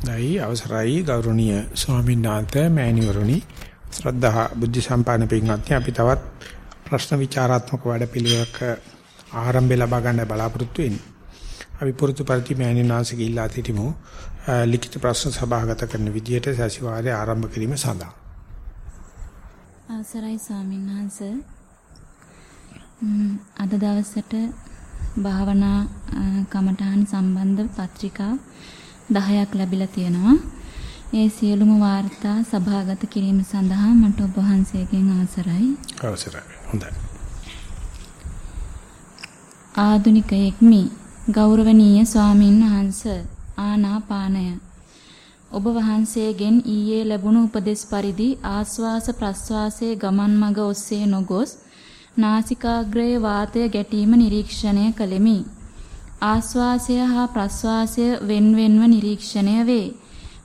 දෛ අවසරයි ගෞරවනීය ස්වාමීන් වහන්සේ මෑණිවරුනි ශ්‍රද්ධා බුද්ධ සම්පන්න පින්වත්නි අපි තවත් ප්‍රශ්න විචාරාත්මක වැඩපිළිවෙලක ආරම්භය ලබා ගන්න බලාපොරොත්තු වෙන්නේ. අපි පුරුදු පරිදි මෑණියන් වහන්සේගේ ඉල්ලා සිටිමු ලිඛිත ප්‍රශ්න සභාගත කරන විදියට සතිವಾರයේ ආරම්භ කිරීම සඳහා. අවසරයි ස්වාමීන් වහන්සේ. අද දවසට භාවනා කමඨහන් සම්බන්ධ පත්‍රිකා 10ක් ලැබිලා තියෙනවා. ඒ සියලුම වාර්තා සභාගත කිරීම සඳහා මට ඔබ වහන්සේගෙන් අවසරයි. අවසරයි. හොඳයි. ආදුනිකයෙක්මි ගෞරවනීය ස්වාමින් වහන්සේ ආනාපානය ඔබ වහන්සේගෙන් ඊයේ ලැබුණු උපදෙස් පරිදි ආස්වාස ප්‍රස්වාසයේ ගමන් මඟ ඔස්සේ නොගොස් නාසිකාග්‍රයේ වාතය ගැටීම නිරීක්ෂණය කළෙමි. ආස්වාසය හා ප්‍රස්වාසය වෙන්වෙන්ව නිරීක්ෂණය වේ.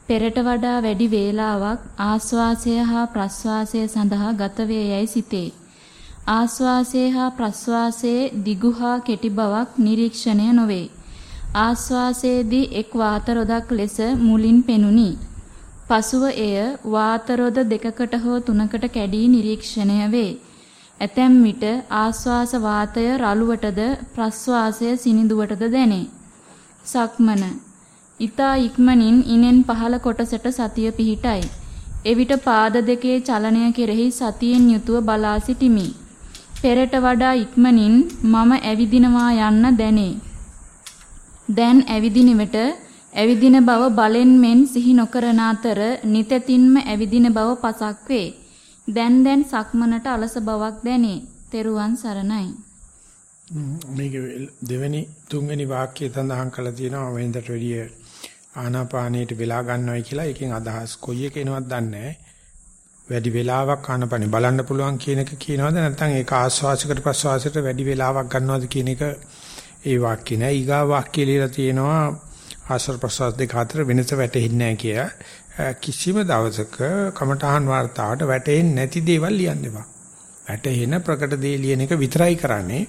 පෙරට වඩා වැඩි වේලාවක් ආස්වාසය හා ප්‍රස්වාසය සඳහා ගත වේයයි සිතේ. ආස්වාසය හා ප්‍රස්වාසයේ දිගු හා කෙටි බවක් නිරීක්ෂණය නොවේ. ආස්වාසයේදී එක් වාතරොදක් ලෙස මුලින් පෙනුනි. පසුව එය වාතරොද දෙකකට හෝ තුනකට කැඩී නිරීක්ෂණය වේ. ඇතැම් විට ආස්වාස වාතය රළුවටද ප්‍රස්වාසය සිනිඳුවටද දැනේ. සක්මන. ඊතා ඉක්මනින් ඉනෙන් පහළ කොටසට සතිය පිහිටයි. එවිට පාද දෙකේ චලනය කෙරෙහි සතියෙන් යුතුව බලා සිටිමි. පෙරට වඩා ඉක්මනින් මම ඇවිදිනවා යන්න දැනේ. දැන් ඇවිදින විට ඇවිදින බව බලෙන් මෙන් සිහි නොකරන අතර නිතැතින්ම ඇවිදින බව පසක් වේ. දැන් දැන් සක්මනට අලස බවක් දැනේ. තෙරුවන් සරණයි. මේක දෙවෙනි තුන්වෙනි වාක්‍යය සඳහන් කරලා තියෙනවා වෙනදට වැඩිය ආනාපානයට වෙලා ගන්නවයි කියලා. ඒකෙන් අදහස් කොයි එක එනවද දන්නේ වැඩි වෙලාවක් ආනාපානෙ බලන්න පුළුවන් කියන එක කියනවද නැත්නම් ඒක ආස්වාසයකට ප්‍රස්වාසයකට වැඩි වෙලාවක් ගන්නවද කියන එක ඒ වාක්‍ය නෑ. ඊගා වාක්‍ය ලියලා තියෙනවා ආශ්‍රව ප්‍රසවාස දෙක අතර වෙනස වැටෙන්නේ නැහැ කියලා. කිසිම දවසක කමඨහන් වார்த்தාවට වැටෙන්නේ නැති දේවල් ලියන්න එපා. වැටෙන ප්‍රකට දේ ලියන එක විතරයි කරන්නේ.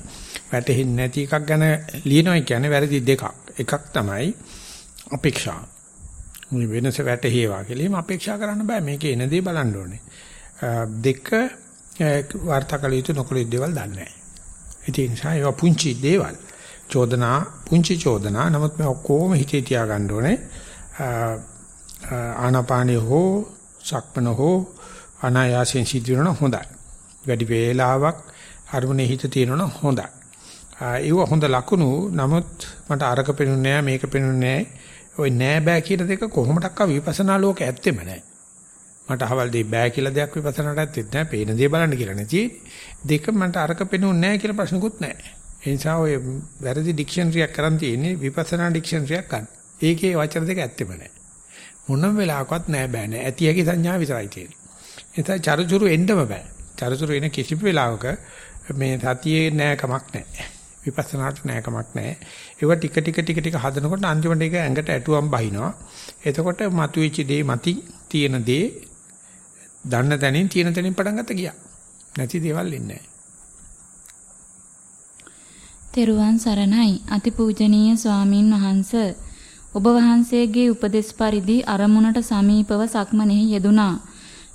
වැටෙන්නේ නැති එකක් ගැන ලියනවා කියන්නේ වැරදි දෙකක්. එකක් තමයි අපේක්ෂා. මේ වෙනස වැටේවා කියලාම අපේක්ෂා කරන්න බෑ. මේකේ එන දේ බලන්න ඕනේ. දෙක වර්තකල යුතු නොකල යුතු දේවල් දන්නේ නැහැ. ඒ නිසා ඒවා පුංචි දේවල්. චෝදනා පුංචි චෝදනා. නමුත් මේ ඔක්කොම හිතේ තියාගන්න ඕනේ. ආනාපානිය හෝ සක්මන හෝ අනායාසයෙන් සිද්ධ වෙනවා හොඳයි. වැඩි වේලාවක් අරමුණේ හිත තියෙනවා හොඳයි. ඒව හොඳ ලකුණු නමුත් මට අරක පෙනුනේ නැහැ මේක පෙනුනේ නැහැ. ওই නෑ බෑ කියන දෙක කොහොමඩක්ක විපස්සනා ලෝකේ ඇත්තෙම නැහැ. මට අහවල් දෙයි බෑ කියලා දෙයක් විපස්සනාට ඇත්තෙත් නැහැ. පේන දේ බලන්න කියලා නැති. දෙක මට අරක පෙනුනේ නැහැ කියලා ප්‍රශ්නකුත් නැහැ. ඒ නිසා ඔය වැරදි ඩික්ෂනරියක් කරන් තියෙන්නේ විපස්සනා ඩික්ෂනරියක් ගන්න. ඒකේ වචන දෙක ඇත්තෙම නැහැ. මොනම වෙලාවකවත් නෑ බෑ නෑ. ඇති හැකි සංඥා විතරයි තියෙන්නේ. එතන චරුචුරු එන්නම බෑ. චරුචුරු එන කිසිම වෙලාවක මේ සතියේ නෑ කමක් නෑ. විපස්සනාට නෑ කමක් නෑ. ඒව ටික ටික ටික ටික හදනකොට අන්තිමට ඒක ඇඟට ඇටුවම් බහිනවා. එතකොට මතුවෙච්ච දේ මති තියෙන දේ දන්න තැනින් තියෙන තැනින් පටන් ගත්ත ගියා. නැති දේවල් ඉන්නේ නෑ. තෙරුවන් සරණයි අතිපූජනීය ස්වාමින් වහන්සේ ඔබ වහන්සේගේ උපදෙස් පරිදි අරමුණට සමීපව සක්මනෙහි යෙදුනා.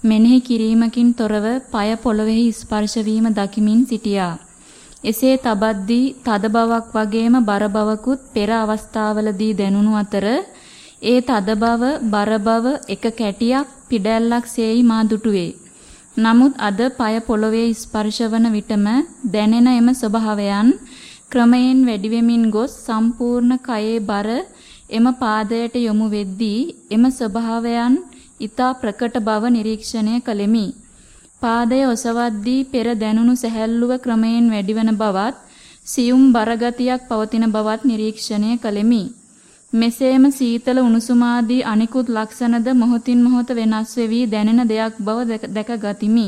මෙනෙහි කිරීමකින් තොරව পায় පොළොවේහි ස්පර්ශ වීම දකිමින් සිටියා. එසේ තබද්දී තද බවක් වගේම බර බවකුත් පෙර අවස්ථාවලදී දැනුණු අතර ඒ තද බව බර බව එක කැටියක් පිඩැල්ලක් සේයි මා දුටුවේ. නමුත් අද পায় පොළොවේ ස්පර්ශවන විටම දැනෙන එම ස්වභාවයන් ක්‍රමයෙන් වැඩි වෙමින් ගොස් සම්පූර්ණ කයේ බර එම පාදයට යොමු වෙද්දී එම ස්වභාවයන් ඊතා ප්‍රකට බව නිරීක්ෂණය කළෙමි. පාදය ඔසවද්දී පෙර දැනුණු සැහැල්ලුව ක්‍රමයෙන් වැඩිවන බවත් සියුම් බරගතියක් පවතින බවත් නිරීක්ෂණය කළෙමි. මෙසේම සීතල උණුසුම ආදී අනිකුත් ලක්ෂණද මොහොතින් මොහොත වෙනස් වෙවි දැනෙන දෙයක් බව දැක ගතිමි.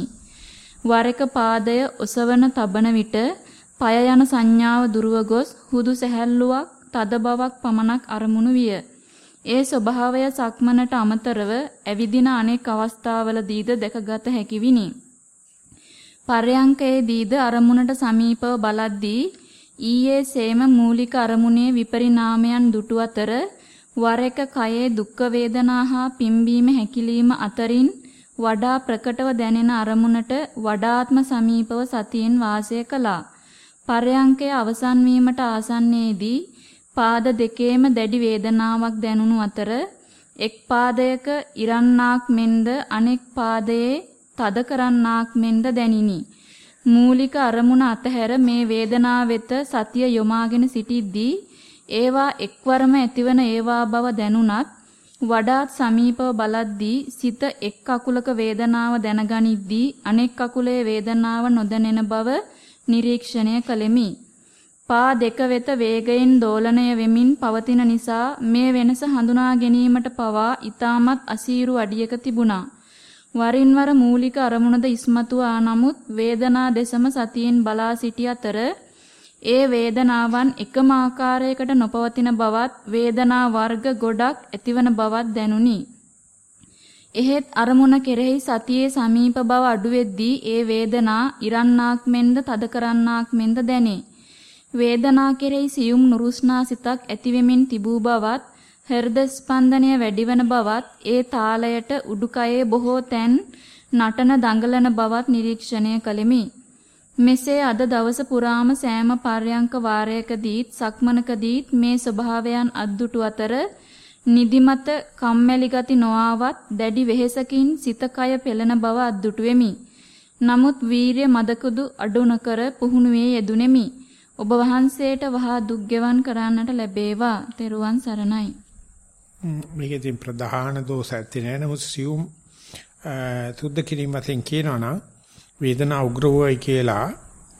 වර එක පාදය ඔසවන තබන විට পায় යන සංඥාව දුරව ගොස් හුදු සැහැල්ලුවක් තද බවක් පමණක් අරමුණු විය. ඒ ස්වභාවය සක්මනට අමතරව ඇවිදින අනෙක් අවස්ථාවලදීද දැකගත හැකි විනි. පර්යංකයේදීද අරමුණට සමීපව බලද්දී ඊයේ සේම මූලික අරමුණේ විපරිණාමයන් දුටු අතර වර එක කයේ දුක් වේදනා හා පිම්බීම හැකිලිම අතරින් වඩා ප්‍රකටව දැනෙන අරමුණට වඩාත්ම සමීපව සතියෙන් වාසය කළා. පරයන්කය අවසන් වීමට ආසන්නයේදී පාද දෙකේම දැඩි වේදනාවක් දැනුණු අතර එක් පාදයක ඉරන්නාක් මෙන්ද අනෙක් පාදයේ තද කරන්නාක් මෙන්ද දැනිනි. මූලික අරමුණ අතහැර මේ වේදනාව වෙත සතිය යොමාගෙන සිටිද්දී ඒවා එක්වරම ඇතිවන ඒවා බව දැනුණත් වඩාත් සමීපව බලද්දී සිත එක් අකුලක වේදනාව දැනගනිද්දී අනෙක් අකුලේ වේදනාව නොදැනෙන බව නිරීක්ෂණය කළෙමි. පා දෙක වෙත වේගයෙන් දෝලණය වෙමින් පවතින නිසා මේ වෙනස හඳුනා ගැනීමට පවා ඊටමත් අසීරු අඩියක තිබුණා. වරින් වර මූලික අරමුණද ඉස්මතු ආ නමුත් වේදනා දෙසම සතියෙන් බලා සිටි අතර ඒ වේදනාවන් එකම ආකාරයකට නොපවතින බවත් වේදනා වර්ග ගොඩක් ඇතිවන බවත් දැනුනි. එහෙත් අරමුණ කෙරෙහි සතියේ සමීප බව අඩු වෙද්දී ඒ වේදනා ඉරන්නාක් මෙන්ද තද කරන්නාක් මෙන්ද දැනේ. වේදනා කෙරෙහි සියුම් නුරුස්නා සිතක් ඇතිවෙමින් තිබූ බවත් හෘද ස්පන්දනය වැඩිවන බවත් ඒ තාලයට උඩුකයේ බොහෝ තැන් නටන දඟලන බවත් නිරීක්ෂණය කළෙමි. මෙසේ අද දවස පුරාම සෑම පර්යංක වාරයකදීත් සක්මනකදීත් මේ ස්වභාවයන් අද්දුටු අතර නිදිමත කම්මැලි ගති නොආවත් දැඩි වෙහෙසකින් සිත කය පෙළෙන බව අද්දුටු වෙමි. නමුත් වීරිය මදකුදු අඩු නොකර පුහුණුවේ යෙදුණෙමි. ඔබ වහන්සේට වහා දුක් ගෙවන් කරන්නට ලැබේවා. තෙරුවන් සරණයි. මේකේ තියෙන ප්‍රධාන දෝෂ ඇත්තේ නෑ නමුත් සියුම් සුද්ධ කිරීම වශයෙන් කියනවා නම් වේදනා උග්‍ර වූයි කියලා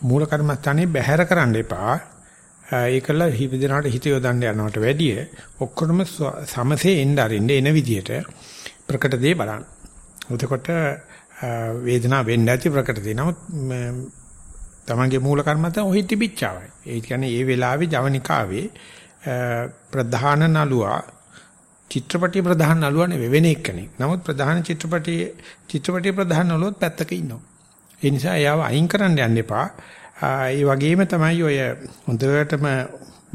මූල කර්මස්ථානේ බැහැර කරන්න එපා. ඒකල හිවිදනාට හිත යොදන්න යනවට වැඩිය ඔක්කොම සමසේ එන්න අරින්න එන විදියට ප්‍රකට දේ බලන්න. එතකොට වේදනාව වෙන්න ඇති ප්‍රකට දේ. නමුත් තමන්ගේ මූල කර්මස්ථාන ඔහි තිබිච්චාවයි. ඒ කියන්නේ ඒ වෙලාවේ ජවනිකාවේ ප්‍රධාන නළුවා චිත්‍රපටි ප්‍රධාන නළුවා නෙවෙයි වෙන එකනේ. නමුත් ප්‍රධාන චිත්‍රපටි චිත්‍රපටි ප්‍රධාන නළුවත් පැත්තක ඉන්නවා. ඒ නිසා එයාව අයින් කරන්න යන්න එපා. ඒ වගේම තමයි ඔය හොඳටම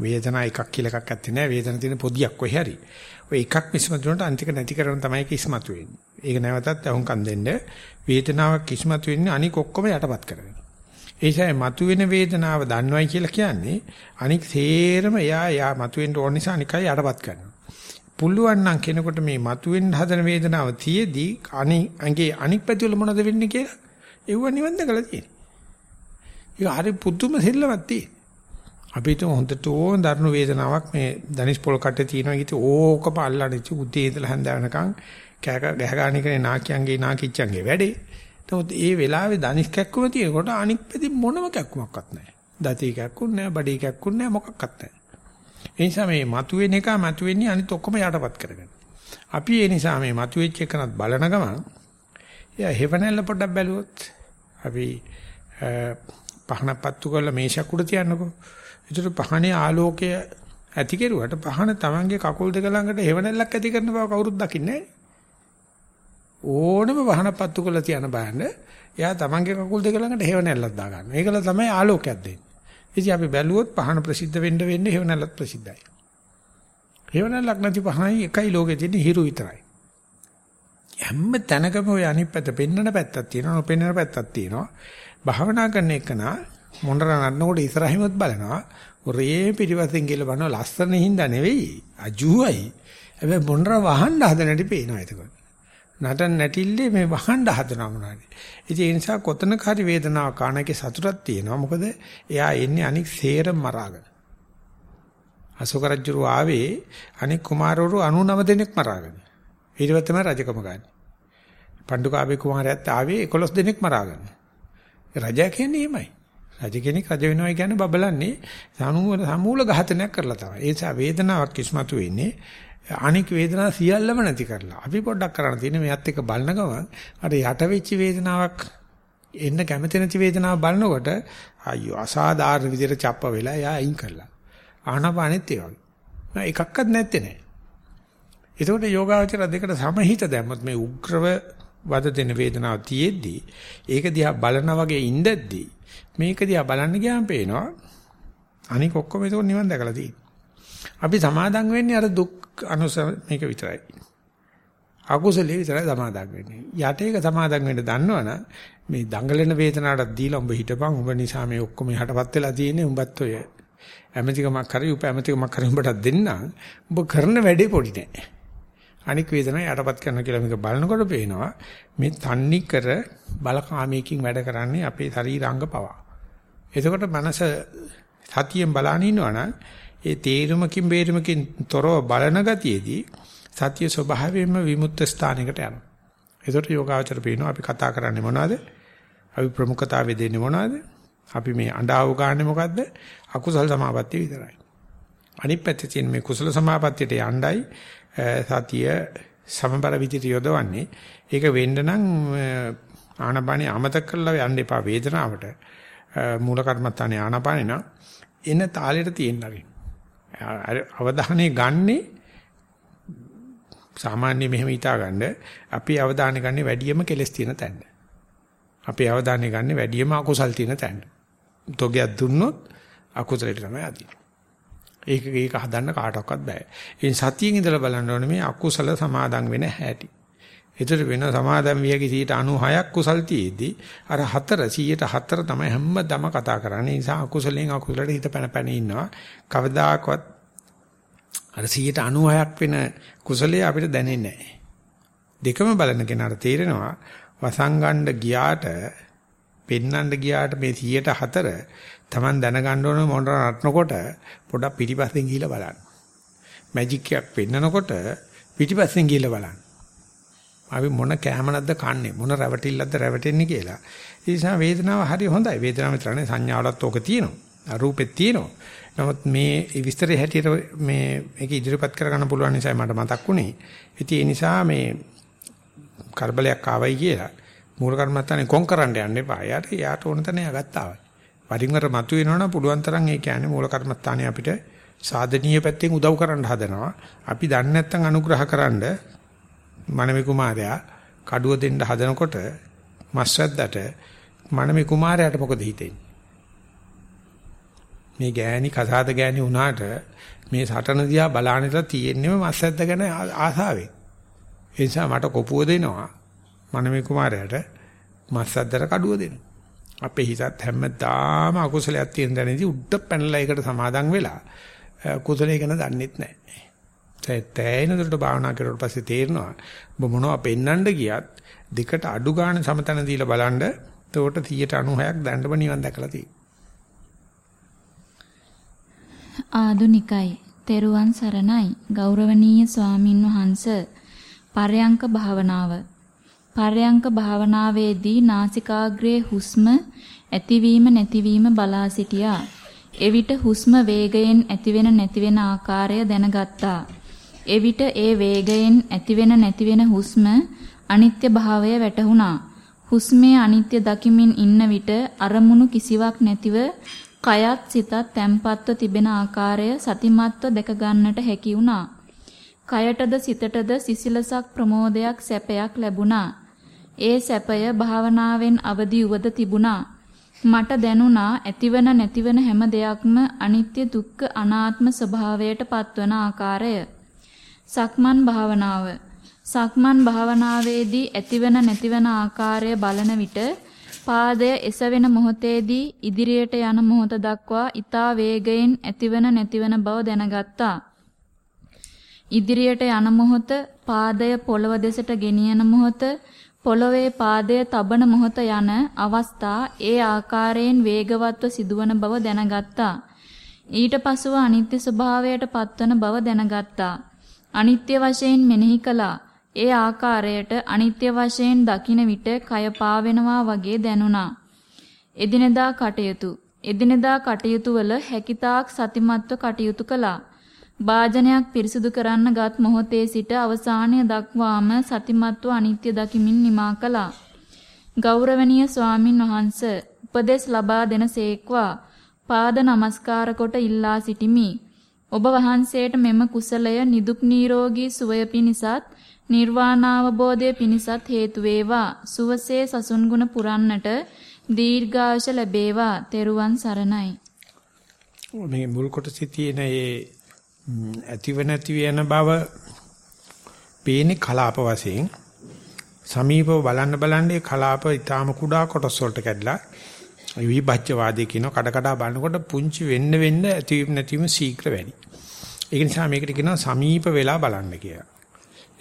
වේදනා එකක් කියලා එකක් ඇත්තේ නෑ. වේදන තියෙන පොදියක් කොහේ හරි. ඔය එකක් මිස්මතු වුණාට අන්තික නැති කරන තමයි ඒක ඉස්මතු වෙන්නේ. ඒක නැවතත් අහුම්කම් දෙන්න. වේදනාවක් ඉස්මතු වෙන්නේ අනික ඔක්කොම යටපත් කරගෙන. ඒ නිසා මතුවෙන වේදනාව දන්නවයි කියලා කියන්නේ අනික සේරම එයා එයා මතුවෙන්න ඕන නිසා අනිකයි යටපත් කරනවා. පුළුවන් නම් කෙනෙකුට මේ මතුවෙන්න හදන වේදනාව තියේදී අනි අංගේ අනික් පැතිවල මොනවද වෙන්නේ කියලා ඒව නිවන් දැකලා තියෙනවා. ඒක හරි පුදුම සෙල්ලමක් තියෙනවා. අපි හිතමු හොඳට ඕන දරුණු වේදනාවක් මේ දනිස් පොල් කටේ තියෙනවා කිව්ති ඕකම අල්ලන්නේ උදේ ඉඳලා හැන්ද වෙනකන් කෑක ගහ ගන්න එකනේ නාකියන්ගේ නාකිච්චන්ගේ වැඩේ. නමුත් ඒ වෙලාවේ දනිස් කැක්කුම තියෙනකොට අනික් පැති මොනම කැක්කුමක්වත් නැහැ. දතේ කැක්කුම් නැහැ, බඩේ කැක්කුම් නැහැ, මොකක්වත් නැහැ. ඒ නිසා මේ මතුවෙන එක මතුවෙන්නේ අනිත් ඔක්කොම යටපත් කරගන්න. අපි ඒ නිසා මේ මතුවෙච්ච එකනත් බලන ගමන් එයා හෙවණැල්ල පොඩ්ඩක් බැලුවොත් අපි පහන පත්තු කරලා මේෂක් උඩ තියන්නකෝ. ඒතර පහනේ ආලෝකය ඇති කෙරුවට පහන තමන්ගේ කකුල් දෙක ළඟට හෙවණැල්ලක් ඇති කරන බව කවුරුත් දකින්නේ ඕනම පහන පත්තු කරලා තියන බෑන්න එයා තමන්ගේ කකුල් දෙක ළඟට හෙවණැල්ලක් දා ගන්නවා. ඒකල තමයි ආලෝකයක් දෙන්නේ. ඉතින් අපි බැලුවොත් පහන ප්‍රසිද්ධ වෙන්න වෙන්නේ හෙවණැල්ලත් ප්‍රසිද්ධයි. හෙවණැල්ලක් නැති පහනයි එකයි ලෝකේ තියෙන හිරු විතරයි. හැම තැනකම ওই අනිත් පැත්ත පෙන්නන පැත්තක් තියෙනවා නොපෙන්නන පැත්තක් තියෙනවා භාවනා කරන එකන මොණර නන්නකොට ඉස්සරහින්වත් බලනවා ඔරේ පිටිපස්සෙන් කියලා බලනවා ලස්සන හින්දා නෙවෙයි අජුවයි හැබැයි මොණර වහන්න හදනටි පේනවා එතකොට නටන නැටිල්ලේ මේ වහන්න හදනවා මොනවාද ඉතින් ඒ නිසා කොතනක හරි වේදනාවක් කාණකේ සතුටක් තියෙනවා මොකද එයා එන්නේ අනික් සේරම මරාගෙන අශෝක රජුරු ආවේ අනික් කුමාරවරු 99 දෙනෙක් මරාගෙන ඊට පස්සේ තමයි රජකම ගන්න. පණ්ඩුකාභය කුමාරයාත් ආවේ 11 දෙනෙක් මරාගෙන. රජා කියන්නේ එහෙමයි. රජ කෙනෙක් රජ වෙනවා කියන්නේ බබලන්නේ සමුල සමූල ඝාතනයක් කරලා තමයි. ඒ නිසා වේදනාවක් කිස්මතු වෙන්නේ අනික් වේදනා සියල්ලම නැති කරලා. අපි පොඩ්ඩක් කරන්න තියෙන්නේ මෙයත් එක්ක බලන ගමන් අර යට වෙච්ච වේදනාවක් එන්න කැමති නැති වේදනාව බලනකොට අයියෝ අසාධාරණ විදිහට චප්ප වෙලා එයා අයින් කරලා. ආනපානෙත් ඒ වගේ. එකක්වත් නැත්තේ නෑ. එතකොට යෝගාවචර දෙකට සමහිත දැම්මොත් මේ උග්‍රව වද දෙන වේදනාව තියෙද්දි ඒක දිහා බලනා වගේ ඉඳද්දි මේක දිහා බලන්න ගියාම පේනවා අනික ඔක්කොම ඒක නිවන් දැකලා තියෙනවා. අපි සමාදම් වෙන්නේ අර දුක් අනුස මේක විතරයි. අකුසලයේ විතරයි සමාදම් වෙන්නේ. යට එක සමාදම් වෙන්න දන්නවනම් මේ දඟලන වේදනාවට දීලා උඹ හිටපන් උඹ නිසා මේ ඔක්කොම යටපත් වෙලා තියෙන්නේ උඹත් ඔය ඇමතිකමක් කරේ උප ඇමතිකමක් කරේ උඹට දෙන්නම් උඹ කරන වැඩේ පොඩි නෑ. අනික් වේදනාව යටපත් කරන කියලා මේක බලනකොට පේනවා මේ තන්නි කර බලකාමීකින් වැඩ කරන්නේ අපේ ශරීරාංග පවා. එතකොට මනස සතියෙන් බලන ඉන්නවනම් ඒ තේරුමකින් බේරුමකින් තොරව බලන ගතියේදී සතිය ස්වභාවයෙන්ම විමුක්ත ස්ථානයකට යනවා. එතකොට යෝගාචර පේනවා අපි කතා කරන්නේ මොනවද? අපි ප්‍රමුඛතාවය දෙන්නේ මොනවද? අපි මේ අඬාව ගන්න මොකද්ද? අකුසල සමාපත්තිය විතරයි. අනිත් පැත්තේ තියෙන මේ කුසල සමාපත්තියට යණ්ඩයි සතිය සමබර විදිහට යොදවන්නේ. ඒක වෙන්න නම් ආනපානිය අමතක කරලා යන්න එපා වේදනාවට. මූල කර්මත්තානේ ආනපානිය නම් එන තාලෙට තියෙන්න හරි. අවධානය ගන්නේ සාමාන්‍ය මෙහෙම හිතා ගන්න අපි අවධානය ගන්නේ වැඩියම කෙලස් තියෙන තැන. අපි අවධානය ගන්නේ වැඩියම අකුසල් තියෙන තැන. තෝගයක් දුන්නොත් අකුසලයට තමයි අදින්නේ. ඒක ඒක හදන්න කාටවත් බෑ. ඒ සතියෙන් ඉඳලා බලන්න ඕනේ මේ අකුසල සමාදන් වෙන හැටි. ඒතර වෙන සමාදන් වියකී 96ක් කුසල් තියේදී අර 4 104 තමයි හැමදම කතා කරන්නේ. ඒ නිසා අකුසලෙන් අකුසලට හිත පැන පැන ඉන්නවා. කවදාකවත් අර 96ක් වෙන කුසලයේ අපිට දැනෙන්නේ නැහැ. දෙකම බලන කෙනාට තේරෙනවා වසංගණ්ඩ ගියාට පෙන්නන්න ගියාට මේ 104 Taman දැනගන්න ඕන මොනතර නටනකොට පොඩක් පිටිපස්සෙන් ගිහිල්ලා බලන්න. මැජික් එකක් පෙන්නනකොට පිටිපස්සෙන් ගිහිල්ලා බලන්න. අපි මොන කැමනක්ද කන්නේ මොන රැවටිල්ලක්ද රැවටෙන්නේ කියලා. ඒ නිසා වේදනාව හරි හොඳයි. වේදනාව විතරනේ සංඥාවලත් ඕක තියෙනවා. රූපෙත් තියෙනවා. නමුත් මේ විස්තරය හැටියට මේ මේක ඉදිරිපත් කරගන්න පුළුවන් නිසා මට මතක් වුණේ. ඉතින් ඒ නිසා මේ කරබලයක් ආවයි කියලා මූල කර්මත්තානේ කොන් කරන්න යන්න එපා. යාට යාට ඕන තැන යගත්තා. වරින් වර මතුවෙනවනම් පුළුවන් තරම් ඒ කියන්නේ මූල කර්මත්තානේ අපිට සාධනීය පැත්තෙන් උදව් කරන්න හදනවා. අපි දන්නේ නැත්නම් අනුග්‍රහකරනද මනමේ කුමාරයා කඩුව දෙන්න හදනකොට මස්සද්දට මනමේ කුමාරයාට මොකද හිතෙන්නේ? මේ ගෑණි කසාද ගෑණි වුණාට මේ සටන දිහා බලානෙලා තියෙන්නේම මස්සද්ද ගැන ආසාවෙන්. ඒ නිසා මට කොපුව දෙනවා මනමේ කුමාරයාට මස්සද්දට කඩුව දෙනවා. අපේ හිතත් හැමදාම අකුසලයක් තියෙන දැනදී උඩ පැනලා ඒකට සමාදන් වෙලා කුසලයේ ගැන දන්නෙත් නැහැ. තෑයින දොරට භාවනා කරුවට පස්සේ තේරෙනවා ඔබ මොනවා පෙන්වන්න ගියත් දෙකට අඩු ගන්න සමතන දීලා බලන්න එතකොට 196ක් දැන්නම නිවන් දැකලා තියෙනවා. ආදුනිකයි තෙරුවන් සරණයි ගෞරවනීය ස්වාමින් වහන්ස පරයන්ක භාවනාව පරයන්ක භාවනාවේදී නාසිකාග්‍රයේ හුස්ම ඇතිවීම නැතිවීම බලා සිටියා. එවිට හුස්ම වේගයෙන් ඇතිවෙන නැතිවෙන ආකාරය දැනගත්තා. එවිට ඒ වේගයෙන් ඇතිවෙන නැතිවෙන හුස්ම අනිත්‍ය භාවය වැටහුණා. හුස්මේ අනිත්‍ය දකිමින් ඉන්න විට අරමුණු කිසිවක් නැතිව කයත් සිතත් තැම්පත්ව තිබෙන ආකාරය සතිමත්ව දැක ගන්නට හැකි වුණා. කයටද සිතටද සිසිලසක් ප්‍රමෝදයක් සැපයක් ලැබුණා. ඒ සැපය භාවනාවෙන් අවදි උවද තිබුණා. මට දැනුණා ඇතිවන නැතිවන හැම දෙයක්ම අනිත්‍ය දුක්ඛ අනාත්ම ස්වභාවයට පත්වන ආකාරය. සක්මන් භාවනාව සක්මන් භාවනාවේදී ඇතිවන නැතිවන ආකාරය බලන විට පාදය එසවෙන මොහොතේදී ඉදිරියට යන මොහොත දක්වා ඊතා වේගයෙන් ඇතිවන නැතිවන බව දැනගත්තා. ඉදිරියට යන මොහොත පාදය පොළව දෙසට ගෙනියන මොහොත පොළවේ පාදය තබන මොහොත යන අවස්ථා ඒ ආකාරයෙන් වේගවත්ව සිදුවන බව දැනගත්තා. ඊට පසුව අනිත්‍ය ස්වභාවයට පත්වන බව දැනගත්තා. අනිත්‍ය වශයෙන් මෙනෙහි කළා. ඒ ආකාරයට අනිත්‍ය වශයෙන් දකින විට කය පාවෙනවා වගේ දැනුණා. එදිනෙදා කටයුතු එදිනෙදා කටයුතු වල හැකිතාක් සතිමත්ව කටයුතු කළා. භාජනයක් පිරිසිදු කරන්න ගත් මොහොතේ සිට අවසානය දක්වාම සතිමත්ව අනිත්‍ය දකිමින් නිමා කළා. ගෞරවනීය ස්වාමින් වහන්ස උපදෙස් ලබා දෙනසේක්වා පාද නමස්කාර කොට ඉල්ලා සිටිමි. ඔබ වහන්සේට මෙම කුසලය නිදුක් නිරෝගී සුවය පිණිසත් නිර්වාණාවබෝධය පිණිසත් හේතු වේවා. සුවසේ සසුන් ගුණ පුරන්නට දීර්ඝාෂ ලැබේවා. තෙරුවන් සරණයි. මේ මුල් කොටසේ තියෙන මේ ඇතිව නැති වෙන බව පේන්නේ කලාප වශයෙන් සමීපව බලන්න බලන්න ඒ කලාප ඊටාම කුඩා කොටස් වලට කැඩලා විභජ්‍යවාදී කියන කඩ කඩ බලනකොට පුංචි වෙන්න වෙන්න ඇතිවීම නැතිවීම ශීඝ්‍ර වැඩි. ඒක නිසා මේකට කියනවා සමීප වෙලා බලන්න කියලා.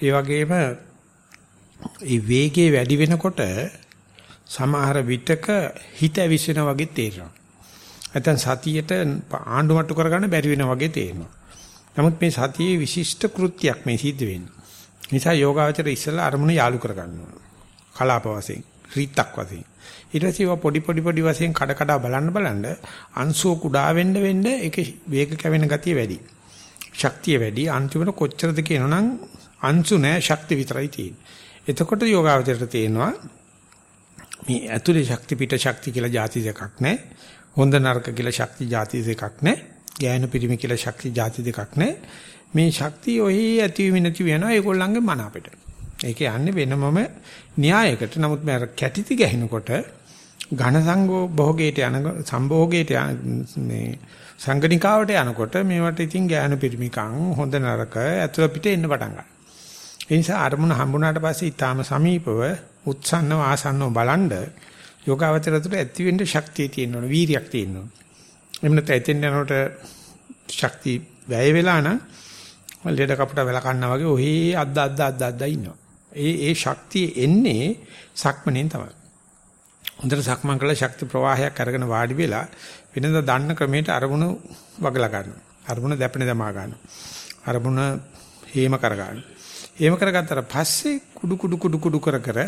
ඒ වගේම ඒ වේගය වැඩි වෙනකොට සමහර විටක හිත ඇවිස්සෙනා වගේ තේරෙනවා. නැත්නම් සතියට ආණ්ඩු මට්ටු කරගන්න බැරි වෙනා වගේ තේරෙනවා. නමුත් මේ සතියේ විශිෂ්ට කෘත්‍යයක් මේ සිද්ධ වෙන්නේ. නිසා යෝගාවචර ඉස්සලා අරමුණ යාලු කරගන්න ඕන. කලාප වශයෙන්, රීත්තක් වශයෙන්. ඊට පස්සේ පොඩි පොඩි පොඩි වශයෙන් කඩ කඩ බලන්න බලන්න අංශුව කුඩා වෙන්න වෙන්න ඒකේ වේග කැවෙන ගතිය වැඩි. ශක්තිය වැඩි. අන්තිමට කොච්චරද කියනනම් අංශු නෑ ශක්ති විතරයි තියෙන්නේ. එතකොට යෝගාවචරයට තේනවා මේ ඇතුලේ ශක්ති පිට ශක්ති කියලා જાති දෙකක් නෑ. හොඳ නරක කියලා ශක්ති જાති දෙකක් නෑ. ගෑනු පිරිමි කියලා ශක්ති જાති දෙකක් නෑ. මේ ශක්තිය ඔහි ඇතිවීම නැති වෙනවා ඒගොල්ලන්ගේ මන අපිට. ඒක යන්නේ වෙනමම න්‍යායකට. නමුත් මේ කැටිති ගැහිනකොට ඝන සංගෝ භෝගයට යන සම්භෝගයට මේ සංගණිකාවට යනකොට මේවට ඉතින් ඥාන පිරිමිකම් හොඳ නරක ඇතුළ පිට එන්න පටන් ගන්නවා. ඒ නිසා අරමුණ හම්බුනාට පස්සේ ඊටාම සමීපව උත්සන්නව ආසන්නව බලන්ඩ යෝගාවචර තුළ ඇති වෙන්න ශක්තිය තියෙනවා වීරියක් තියෙනවා. එහෙම නැත්නම් එතෙන් යනකොට ශක්තිය වැය වෙලා නම් ලෙඩ කපට වෙල කන්නා වගේ ඔහි අද්ද අද්ද අද්ද අද්ද ඉන්නවා. ඒ ඒ ශක්තිය එන්නේ සක්මණෙන් තමයි. හොඳට සක්මන් කළා ශක්ති ප්‍රවාහයක් අරගෙන වාඩි වෙලා වෙනද දන්න ක්‍රමයට අරමුණු වගලා ගන්නවා. අරමුණ දැපෙන දමා ගන්නවා. අරමුණ හේම කර ගන්නවා. හේම කරගත්තට පස්සේ කුඩු කුඩු කුඩු කුඩු කර කර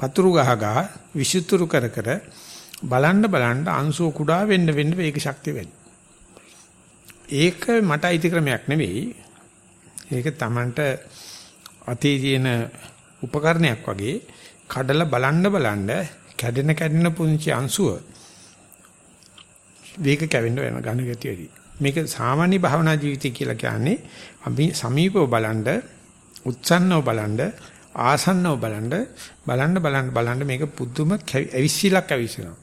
පතුරු ගහ ගහ විසුතුරු කර කර බලන්න බලන්න අංශු කුඩා වෙන්න වෙන්න වේග ශක්තිය වැඩි. ඒක මට අයිති ක්‍රමයක් නෙවෙයි. ඒක Tamanට අතේ තියෙන උපකරණයක් වගේ කඩලා බලන්න බලන්න කැඩෙන කැඩෙන පුංචි අංශුව වේග කැවෙන්න වෙන ඝන ගතිය වැඩි. මේක සාමාන්‍ය භාවනා ජීවිතය කියලා කියන්නේ අපි සමීපව බලන්න උත්සන්නව බලන්න ආසන්නව බලන්න බලන්න බලන්න බලන්න මේක පුදුම ඇවිස්සිලක් ඇවිස්සනවා.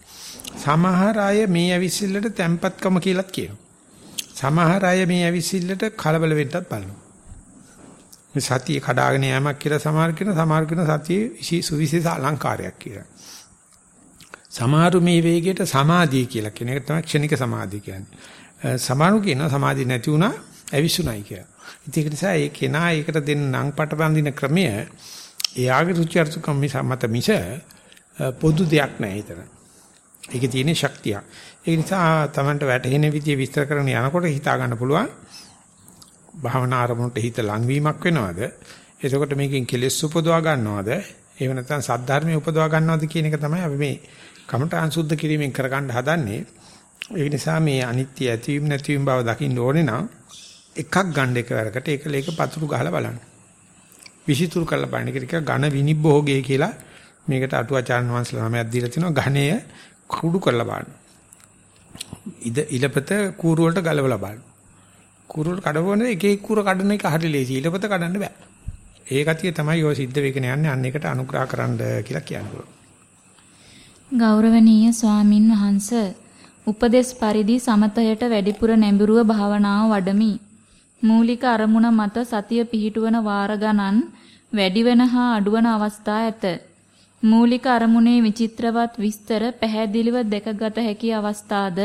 සමහර අය මේ ඇවිස්සිල්ලට තැම්පත්කම කියලාත් කියනවා. සමහර අය මේ ඇවිස්සිල්ලට කලබල වෙන්නත් බලනවා. මේ සතිය කඩාගෙන යෑමක් කියලා සමහර කියන සමහර කියන සතියේ සුවිශේෂ අලංකාරයක් කියලා. සමහරු මේ වේගයට සමාධිය කියලා කියන එක තමයි ක්ෂණික සමාධිය කියන්නේ. සමහරු කියනවා සමාධිය නැති වුණා ඇවිස්සුණයි කියලා. ඒක නිසා ඒ කෙනා ඒකට දෙන්න නම් පට බඳින ක්‍රමය එයාගේ රුචි අරුචිකම් මත මිස පොදු දෙයක් නෑ හිතන. ඒකේ තියෙන ශක්තිය. ඒ නිසා Tamanට වැටහෙන විදිය විස්තර කරන යනකොට හිතා ගන්න පුළුවන් භාවනා ආරමුණට හිත ලංවීමක් වෙනවද? එතකොට මේකෙන් කෙලෙස් උපදවා ගන්නවද? එහෙම නැත්නම් සද්ධර්මයේ උපදවා ගන්නවද කියන එක තමයි අපි මේ කමඨාන් සුද්ධ කිරීමෙන් කරගන්න හදන්නේ. ඒ නිසා මේ අනිත්‍ය ඇතිවීම නැතිවීම බව දකින්න ඕනේ නම් එකක් ගන්න එක වරකට ඒක ලේක පතුරු ගහලා බලන්න. විසිතුරු කරලා බලන්න. ඒක ඝන විනිභෝගය කියලා මේකට අටුවාචාර්ය වංශලා නමයක් දීලා තිනවා ඝණය කුඩු කරලා බලන්න. ඉද ඉලපත කූරු වලට ගලවලා බලන්න. කූරු වල කඩවන එක එක කූර කඩන එක හරි ලේසි. ඉලපත කඩන්න බෑ. ඒ ගතිය තමයි ඔය සිද්ධ වෙගෙන යන්නේ අන්න එකට අනුග්‍රහ කරන්න කියලා කියන්නේ. ගෞරවනීය ස්වාමින් වහන්ස උපදේශ පරිදි සමතයට වැඩිපුර නැඹුරුව භාවනාව වඩමි. මූලික අරමුණ මත සතිය පිහිටුවන වාර ගණන් වැඩි වෙන හා අඩුවන අවස්ථා ඇත. මූලික අරමුණේ විචිත්‍රවත් විස්තර පැහැදිලිව දැකගත හැකි අවස්ථාද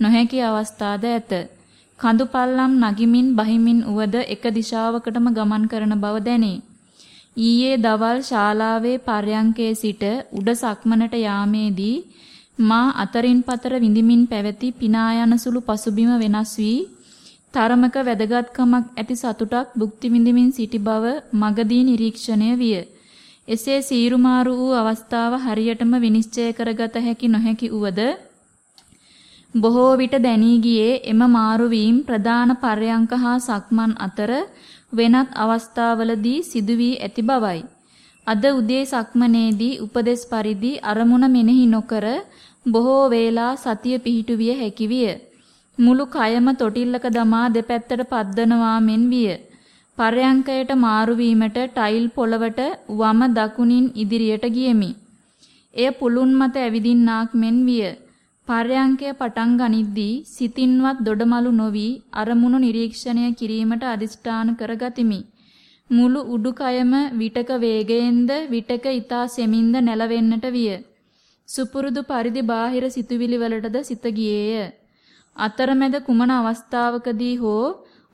නොහැකි අවස්ථාද ඇත. කඳු පල්ලම් නගිමින් බහිමින් උවද එක දිශාවකටම ගමන් කරන බව දැනේ. ඊයේ දවල් ශාලාවේ පර්යංකයේ සිට උඩ සක්මනට යාමේදී මා අතරින් පතර විඳිමින් පැවති පිනා යන සුළු පසුබිම වෙනස් වී තරමක වැදගත්කමක් ඇති සතුටක් භුක්ති විඳිමින් සිටි බව මගදී නිරීක්ෂණය විය. එසේ සීරුමාරු වූ අවස්ථාව හරියටම විනිශ්චය කරගත හැකි නොහැකි උවද බොහෝ විට දැනී ගියේ එම මාරු වීම ප්‍රධාන පර්යංක හා සක්මන් අතර වෙනත් අවස්ථාවලදී සිදු වී ඇති බවයි. අද උදේ සක්මනේදී උපදෙස් පරිදි අරමුණ මෙනෙහි නොකර බොහෝ වේලා සතිය පිහිටුවිය හැකි විය. මුළු කයම තොටිල්ලක දමා දෙපැත්තට පද්දනවා මෙන් විය. පර්යංකයට මාරු වීමට ටයිල් පොළවට වම දකුණින් ඉදිරියට ගියමි. එය පුළුන් මත ඇවිදින්නාක් මෙන් විය. පර්යංකය පටන් ගනිද්දී සිතින්වත් දොඩමලු නොවි අරමුණු නිරීක්ෂණය කිරීමට අදිෂ්ඨාන කරගතිමි. මුළු උඩුකයම විටක වේගයෙන්ද විටක ඊතා සෙමින්ද නැලවෙන්නට විය. සුපුරුදු පරිදි බාහිර සිතුවිලි වලටද සිත ගියේය. අතරමැද කුමන අවස්ථාවකදී හෝ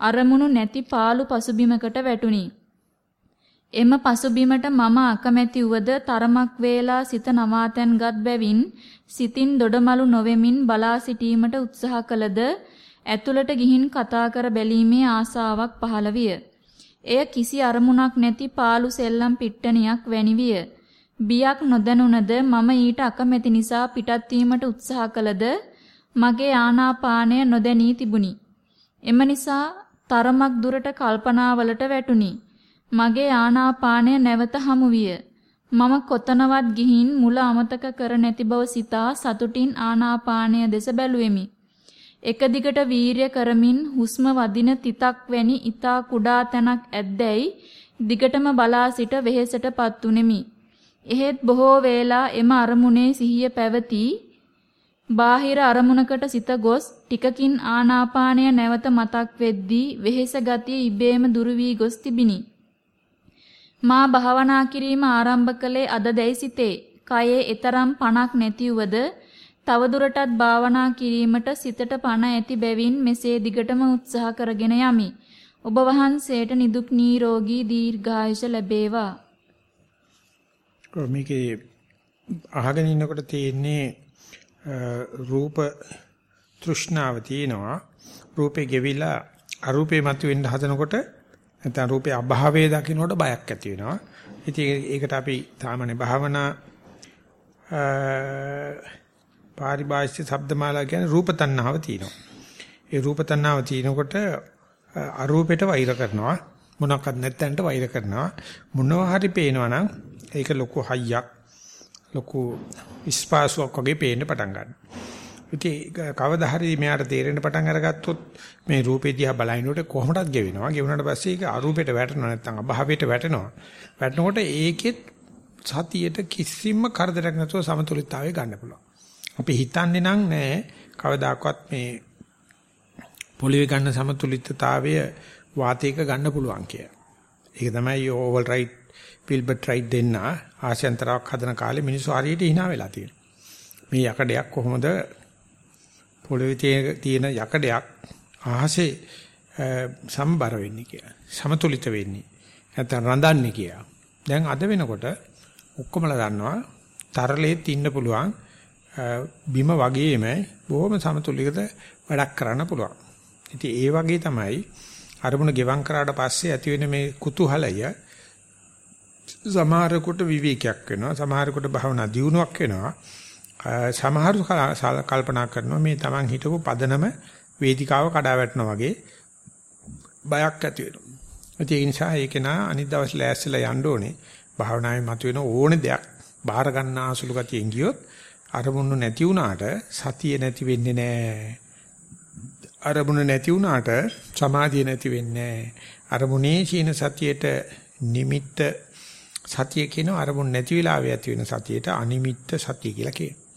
අරමුණු නැති පාළු පසුබිමකට වැටුණි. එම පසුබිමට මම අකමැති වුවද තරමක් වේලා සිත නවාතැන්ගත් බැවින් සිතින් දොඩමලු නොවෙමින් බලා සිටීමට උත්සාහ කළද ඇතුළට ගිහින් කතා කර බැලීමේ ආසාවක් පහළ විය. එය කිසි අරමුණක් නැති පාළු සෙල්ලම් පිට්ටනියක් වැනි විය. බියක් නොදැනුණද මම ඊට අකමැති නිසා පිටත් වීමට උත්සාහ කළද මගේ ආනාපානය නොදැනී තිබුණි. එම නිසා තරමක් දුරට කල්පනාවලට වැටුණි. මගේ ආනාපානය නැවත හමු විය. මම කොතනවත් ගිහින් මුල අමතක කර නැති බව සිතා සතුටින් ආනාපානය දෙස බැලුවෙමි. එක දිගට වීරය කරමින් හුස්ම වදින තිතක් වැනි ඊතා කුඩා තැනක් ඇද්දැයි දිගටම බලා සිට වෙහෙසටපත් උනේමි. එහෙත් බොහෝ වේලා එම අරමුණේ සිහිය පැවති බාහිර අරමුණකට සිත ගොස් ටිකකින් ආනාපානය නැවත මතක් වෙද්දී වෙහෙස ගතිය ඉබේම දුරු වී ගොස් තිබිනි. මා භාවනා කිරීම ආරම්භ කළේ අද දැයි සිතේ. කයේ ඊතරම් පණක් නැතිවද තවදුරටත් භාවනා කිරීමට සිතට පණ ඇති බැවින් මෙසේ දිගටම උත්සාහ කරගෙන යමි. ඔබ වහන්සේට නිදුක් නිරෝගී දීර්ඝායුෂ ලැබේවා. මේකේ අහගෙන ඉන්නකොට තියෙන්නේ රූප තෘෂ්ණාව තියෙනවා. රූපේ ගෙවිලා අරූපේ මතුවෙන්න හදනකොට නැත්නම් රූපේ අභාවයේ දකින්නකොට බයක් ඇති වෙනවා. ඉතින් ඒකට අපි සාමාන්‍ය භාවනා පාරිභාෂික શબ્දමාලා කියන්නේ රූප තණ්හාව තියෙනවා. ඒ රූප තණ්හාව තියෙනකොට අරූපෙට වෛර කරනවා. මොනක්වත් නැත්තන්ට වෛර කරනවා. මොනවා හරි පේනවනම් ඒක ලොකු හයියක් ලොකු විශ්වාසයක් වගේ පේන්න පටන් ගන්නවා. ඉතින් කවදා හරි මෙයාට තේරෙන්න පටන් අරගත්තොත් මේ රූපේ දිහා බලනකොට කොහොමදත් ගෙවෙනවා. ගෙවුනට පස්සේ ඒක අරූපයට වැටෙනවා නැත්නම් අභාවයට වැටෙනවා. වැටෙනකොට ඒකෙත් සතියට කිසිම කරදරයක් නැතුව සමතුලිතතාවය ගන්න පුළුවන්. අපි හිතන්නේ නම් නෑ කවදාකවත් මේ පොළවේ ගන්න සමතුලිතතාවය වාතයක ගන්න පුළුවන් කියලා. ඒක තමයි ඕවල් රයිට් පිල්බර්ට් රයිට් දෙන්න ආශයන්තරයක් හදන කාලේ මිනිස්සු හරියට hina වෙලා තියෙනවා. මේ යකඩයක් කොහොමද පොළවේ තියෙන යකඩයක් අහසේ සම්බර වෙන්නේ කියලා. සමතුලිත වෙන්නේ. නැත්නම් රඳන්නේ කියලා. දැන් අද වෙනකොට ඔක්කොමලා දන්නවා තරලෙත් ඉන්න පුළුවන් බිම වගේම බොහොම සමතුලිතව වැඩක් කරන්න පුළුවන්. ඉතින් ඒ වගේ තමයි අරමුණ ගෙවම් කරාට පස්සේ ඇති වෙන මේ කුතුහලය සමහරකට විවේකයක් වෙනවා සමහරකට භවනා දියුණුවක් වෙනවා සමහරු කල්පනා කරනවා මේ Taman හිටපු පදනම වේදිකාව කඩා වැටෙනා වගේ බයක් ඇති වෙනවා. ඒ නිසා ඒක නා අනිත් දවස් ලෑස්තිලා යන්න ඕනේ. භාවනාවේ මතුවෙන ඕනේ දෙයක් බාර ගන්න ආසුළු ගතියෙන් ගියොත් අරමුණු නැති වුණාට සතිය නැති වෙන්නේ නැහැ. අරමුණ නැති වුණාට සමාධිය නැති වෙන්නේ නැහැ. අරමුණේ සීන සතියේට නිමිත්ත සතිය කියන අරමුණ නැති වෙලාවේ ඇති වෙන සතියට අනිමිත්ත සතිය කියලා කියනවා.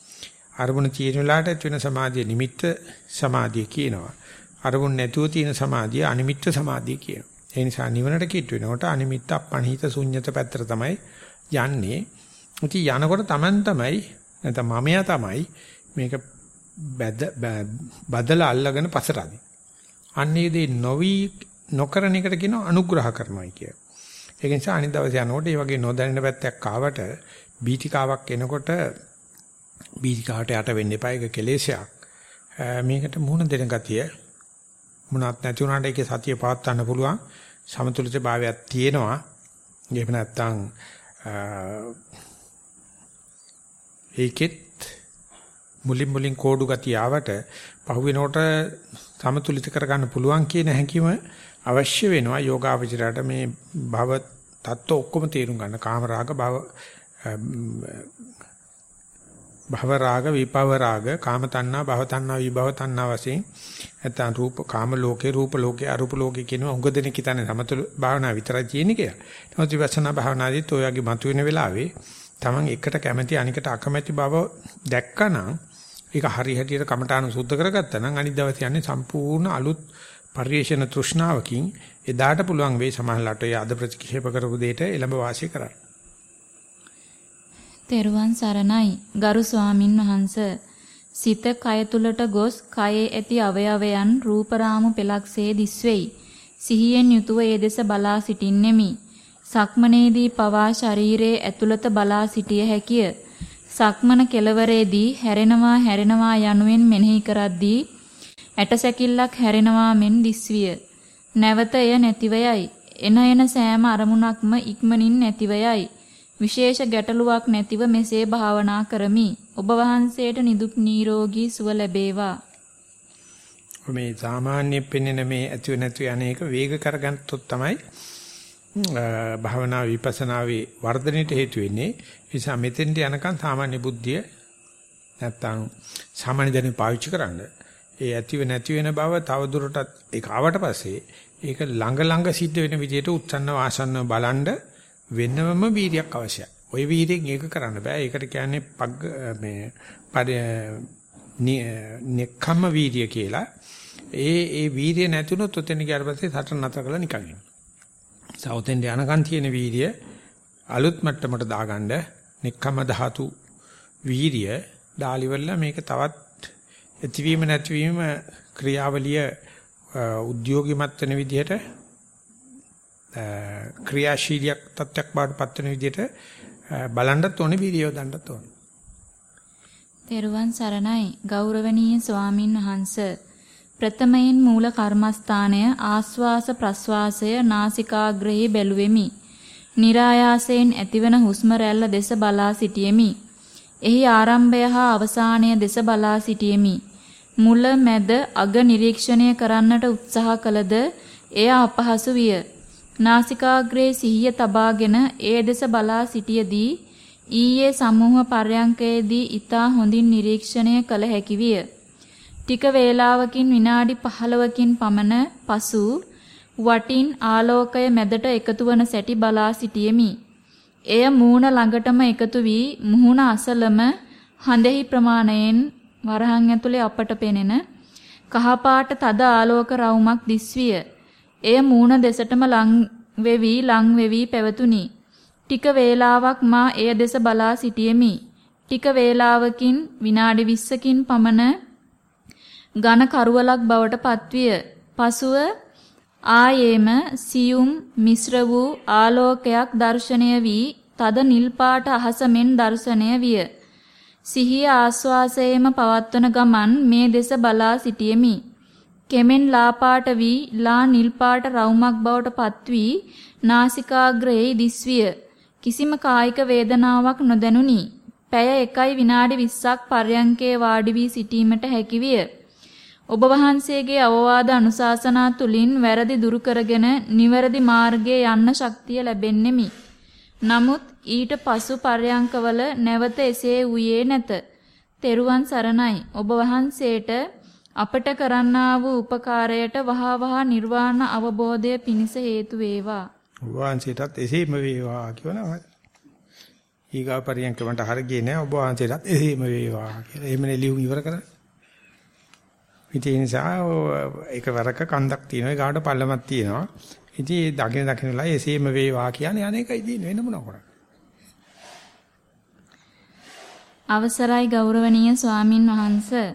අරමුණ තියෙන වෙලාවට ඇති වෙන සමාධිය නිමිත්ත සමාධිය කියනවා. අරමුණ නැතුව තියෙන සමාධිය අනිමිත්ත සමාධිය කියනවා. ඒ නිසා නිවනට කිට් වෙනකොට අනිමිත්ත අපණහිත ශුන්්‍යත පැත්තට තමයි යන්නේ. ඉතින් යනකොට Taman තමයි නැත්නම් මමයා තමයි මේක බද බදලා අල්ලගෙන පසට අදින්. අන්නේ දේ නොවි නොකරන එකට කියනවා අනුග්‍රහ කරනවා කිය. ඒක නිසා අනිත් දවසේ යනකොට මේ වගේ නොදැනෙන පැත්තක් ආවට බීතිකාවක් එනකොට බීජිකාවට යට වෙන්න එපා ඒක කෙලෙසයක්. මේකට මුහුණ දෙන ගතිය මුණත් නැති වුණාට ඒකේ සතිය පවත් ගන්න පුළුවන් සමතුලිත භාවයක් තියෙනවා. එහෙම නැත්නම් ඒකෙත් මුලින් මුලින් කෝඩු ගතිය ආවට පහුවෙනකොට සමතුලිත කරගන්න පුළුවන් කියන හැඟීම අවශ්‍ය වෙනවා යෝගාවචරයට මේ භව තත්ත්ව ඔක්කොම තේරුම් ගන්න කාම රාග භව භව රාග විභව රාග කාම තණ්හා භව තණ්හා විභව තණ්හා වශයෙන් නැත්නම් රූප කාම ලෝකේ රූප ලෝකේ අරූප ලෝකේ කියන උඟ දෙනෙක් හිතන්නේ සමතුල භාවනා විතරයි තියෙන්නේ කියලා. නමුත් විපස්සනා භාවනාදීත් ඔය වගේ මතුවෙන වෙලාවේ Taman එකට කැමැති අනිකට අකමැති බව දැක්කනම් ඒක හරි හැටියට කමඨාන සුද්ධ කරගත්තා නම් අනිත් දවසේ යන්නේ සම්පූර්ණ අලුත් පරිේශන තෘෂ්ණාවකින් එදාට පුළුවන් වෙයි සමහරලාට ඒ අද ප්‍රතික්ෂේප කරපු දෙයට එළඹ වාසය කරන්න. තෙරුවන් සරණයි ගරු ස්වාමින් වහන්සේ සිත කය තුලට ගොස් කයේ ඇති අවයවයන් රූපරාමු පෙලක්සේ දිස්වෙයි. සිහියෙන් යුතුව ඒ දෙස බලා සිටින්නෙමි. සක්මනේදී පවා ශරීරයේ ඇතුළත බලා සිටිය හැකිය. සක්මන කෙලවරේදී හැරෙනවා හැරෙනවා යනුවෙන් මෙනෙහි කරද්දී ඇටසැකිල්ලක් හැරෙනවා මෙන් දිස්විය. නැවත එය නැතිව යයි. එන එන සෑම අරමුණක්ම ඉක්මනින් නැතිව යයි. විශේෂ ගැටලුවක් නැතිව මෙසේ භාවනා කරමි. ඔබ වහන්සේට නිදුක් නිරෝගී සුව ලැබේවා. මේ සාමාන්‍ය පෙන්ෙන මේ ඇතිව නැතිව අනේක වේග කරගත්තොත් තමයි භාවනා විපස්සනාවේ වර්ධනයට හේතු වෙන්නේ. ඒ නිසා මෙතෙන්ට යනකම් සාමාන්‍ය බුද්ධිය නැත්තම් සාමාන්‍ය දැනුම පාවිච්චි කරන්න. ඒ ඇතිව නැති වෙන බව තව දුරටත් ඒක ආවට පස්සේ ඒක ළඟ ළඟ සිද්ධ වෙන විදිහට උත්සන්න වාසන්න බලන්ඩ වෙනම වීර්යයක් අවශ්‍යයි. ওই වීර්යයෙන් ඒක කරන්න බෑ. ඒකට කියන්නේ පග්ග මේ නෙක්ඛම්ම වීර්ය කියලා. ඒ ඒ වීර්ය නැතුනොත් ඔතෙන් ගියාට පස්සේ සටන නැතර කළා නිකන් ඉන්නවා. සෞතෙන්ට යනකන් තියෙන වීර්ය අලුත් මට්ටමට දාගන්න නෙක්ඛම්ම ධාතු වීර්ය ඩාලිවල මේක තවත් ඇතිවීම නැතිවීම ක්‍රියාවලිය උද්‍යෝගිමත් වෙන විදිහට ක්‍රියාශීලියක් තත්ත්වයක් බාටපත් වෙන විදිහට බලන්නත් ඕනේ වීර්යය දන්නත් ඕනේ. තෙරුවන් සරණයි ගෞරවනීය ස්වාමින් වහන්සේ ප්‍රථමයෙන් මූල කර්මස්ථානය ආස්වාස ප්‍රස්වාසය නාසිකාග්‍රහි බැලුවෙමි. નિરાයාසයෙන් ඇතිවන හුස්ම රැල්ල දෙස බලා සිටියෙමි. එහි ආරම්භය හා අවසානය දෙස බලා සිටියෙමි. මුල මැද අග නිරීක්ෂණය කරන්නට උත්සාහ කළද එය අපහසු විය. නාසිකාග්‍රේ සිහිය තබාගෙන ඒ දෙස බලා සිටියේදී ඊයේ සමූහ පර්යංකයේදී ඊතා හොඳින් නිරීක්ෂණය කළ හැකි විය. ටික වේලාවකින් විනාඩි 15කින් පමණ පසු වටින් ආලෝකය මැදට එකතු වන සැටි බලා සිටියෙමි. එය මූණ ළඟටම එකතු වී මුහුණ අසලම හඳෙහි ප්‍රමාණයෙන් වරහන් ඇතුලේ අපට පෙනෙන කහපාට තද ආලෝක රවුමක් දිස්විය. එය මූණ දෙසටම ලං වෙවි ලං වෙවි පැවතුනි. ටික වේලාවක් මා එය දෙස බලා සිටියෙමි. ටික වේලාවකින් විනාඩි 20කින් පමණ ඝන කරවලක් බවට පත්විය. පසුව ආයේම සියුම් මිශ්‍ර වූ ආලෝකයක් දැర్శණය වී තද නිල් පාට අහස මෙන් දැర్శණය විය. සිහිය ආස්වාසයේම පවත්වන ගමන් මේ දෙස බලා සිටියෙමි. කෙමෙන් ලා පාට වී ලා නිල් පාට රවුමක් බවට පත්වී නාසිකාග්‍රයේ දිස්විය. කිසිම කායික වේදනාවක් නොදැනුනි. පැය 1යි විනාඩි 20ක් පර්යංකේ වාඩි වී සිටීමට හැකිවිය. ඔබ වහන්සේගේ අවවාද අනුශාසනා තුලින් වැරදි දුරු කරගෙන නිවැරදි මාර්ගයේ යන්න ශක්තිය ලැබෙන්නෙමි. නමුත් ඊට පසු පර්යංකවල නැවත එසේ වූයේ නැත. තෙරුවන් සරණයි. ඔබ වහන්සේට අපට කරන්නා වූ උපකාරයට වහා වහා නිර්වාණ අවබෝධය පිණිස හේතු වේවා. වහන්සේටත් එසේම වේවා කියනවා. ඊගා පරියන්කමට හරියන්නේ නැහැ ඔබ වහන්සේටත් එසේම වේවා කියලා. එහෙමනේ ලියුම් ඉවර කරන්නේ. ඉතින් නිසා ඒක වරක කන්දක් තියෙනවා ඒකට පල්ලමක් තියෙනවා. ඉතින් දකින දකිනලා එසේම වේවා කියන්නේ අනේකයි දින වෙන මොන කරන්නේ. අවසරයි ගෞරවනීය ස්වාමින් වහන්සේ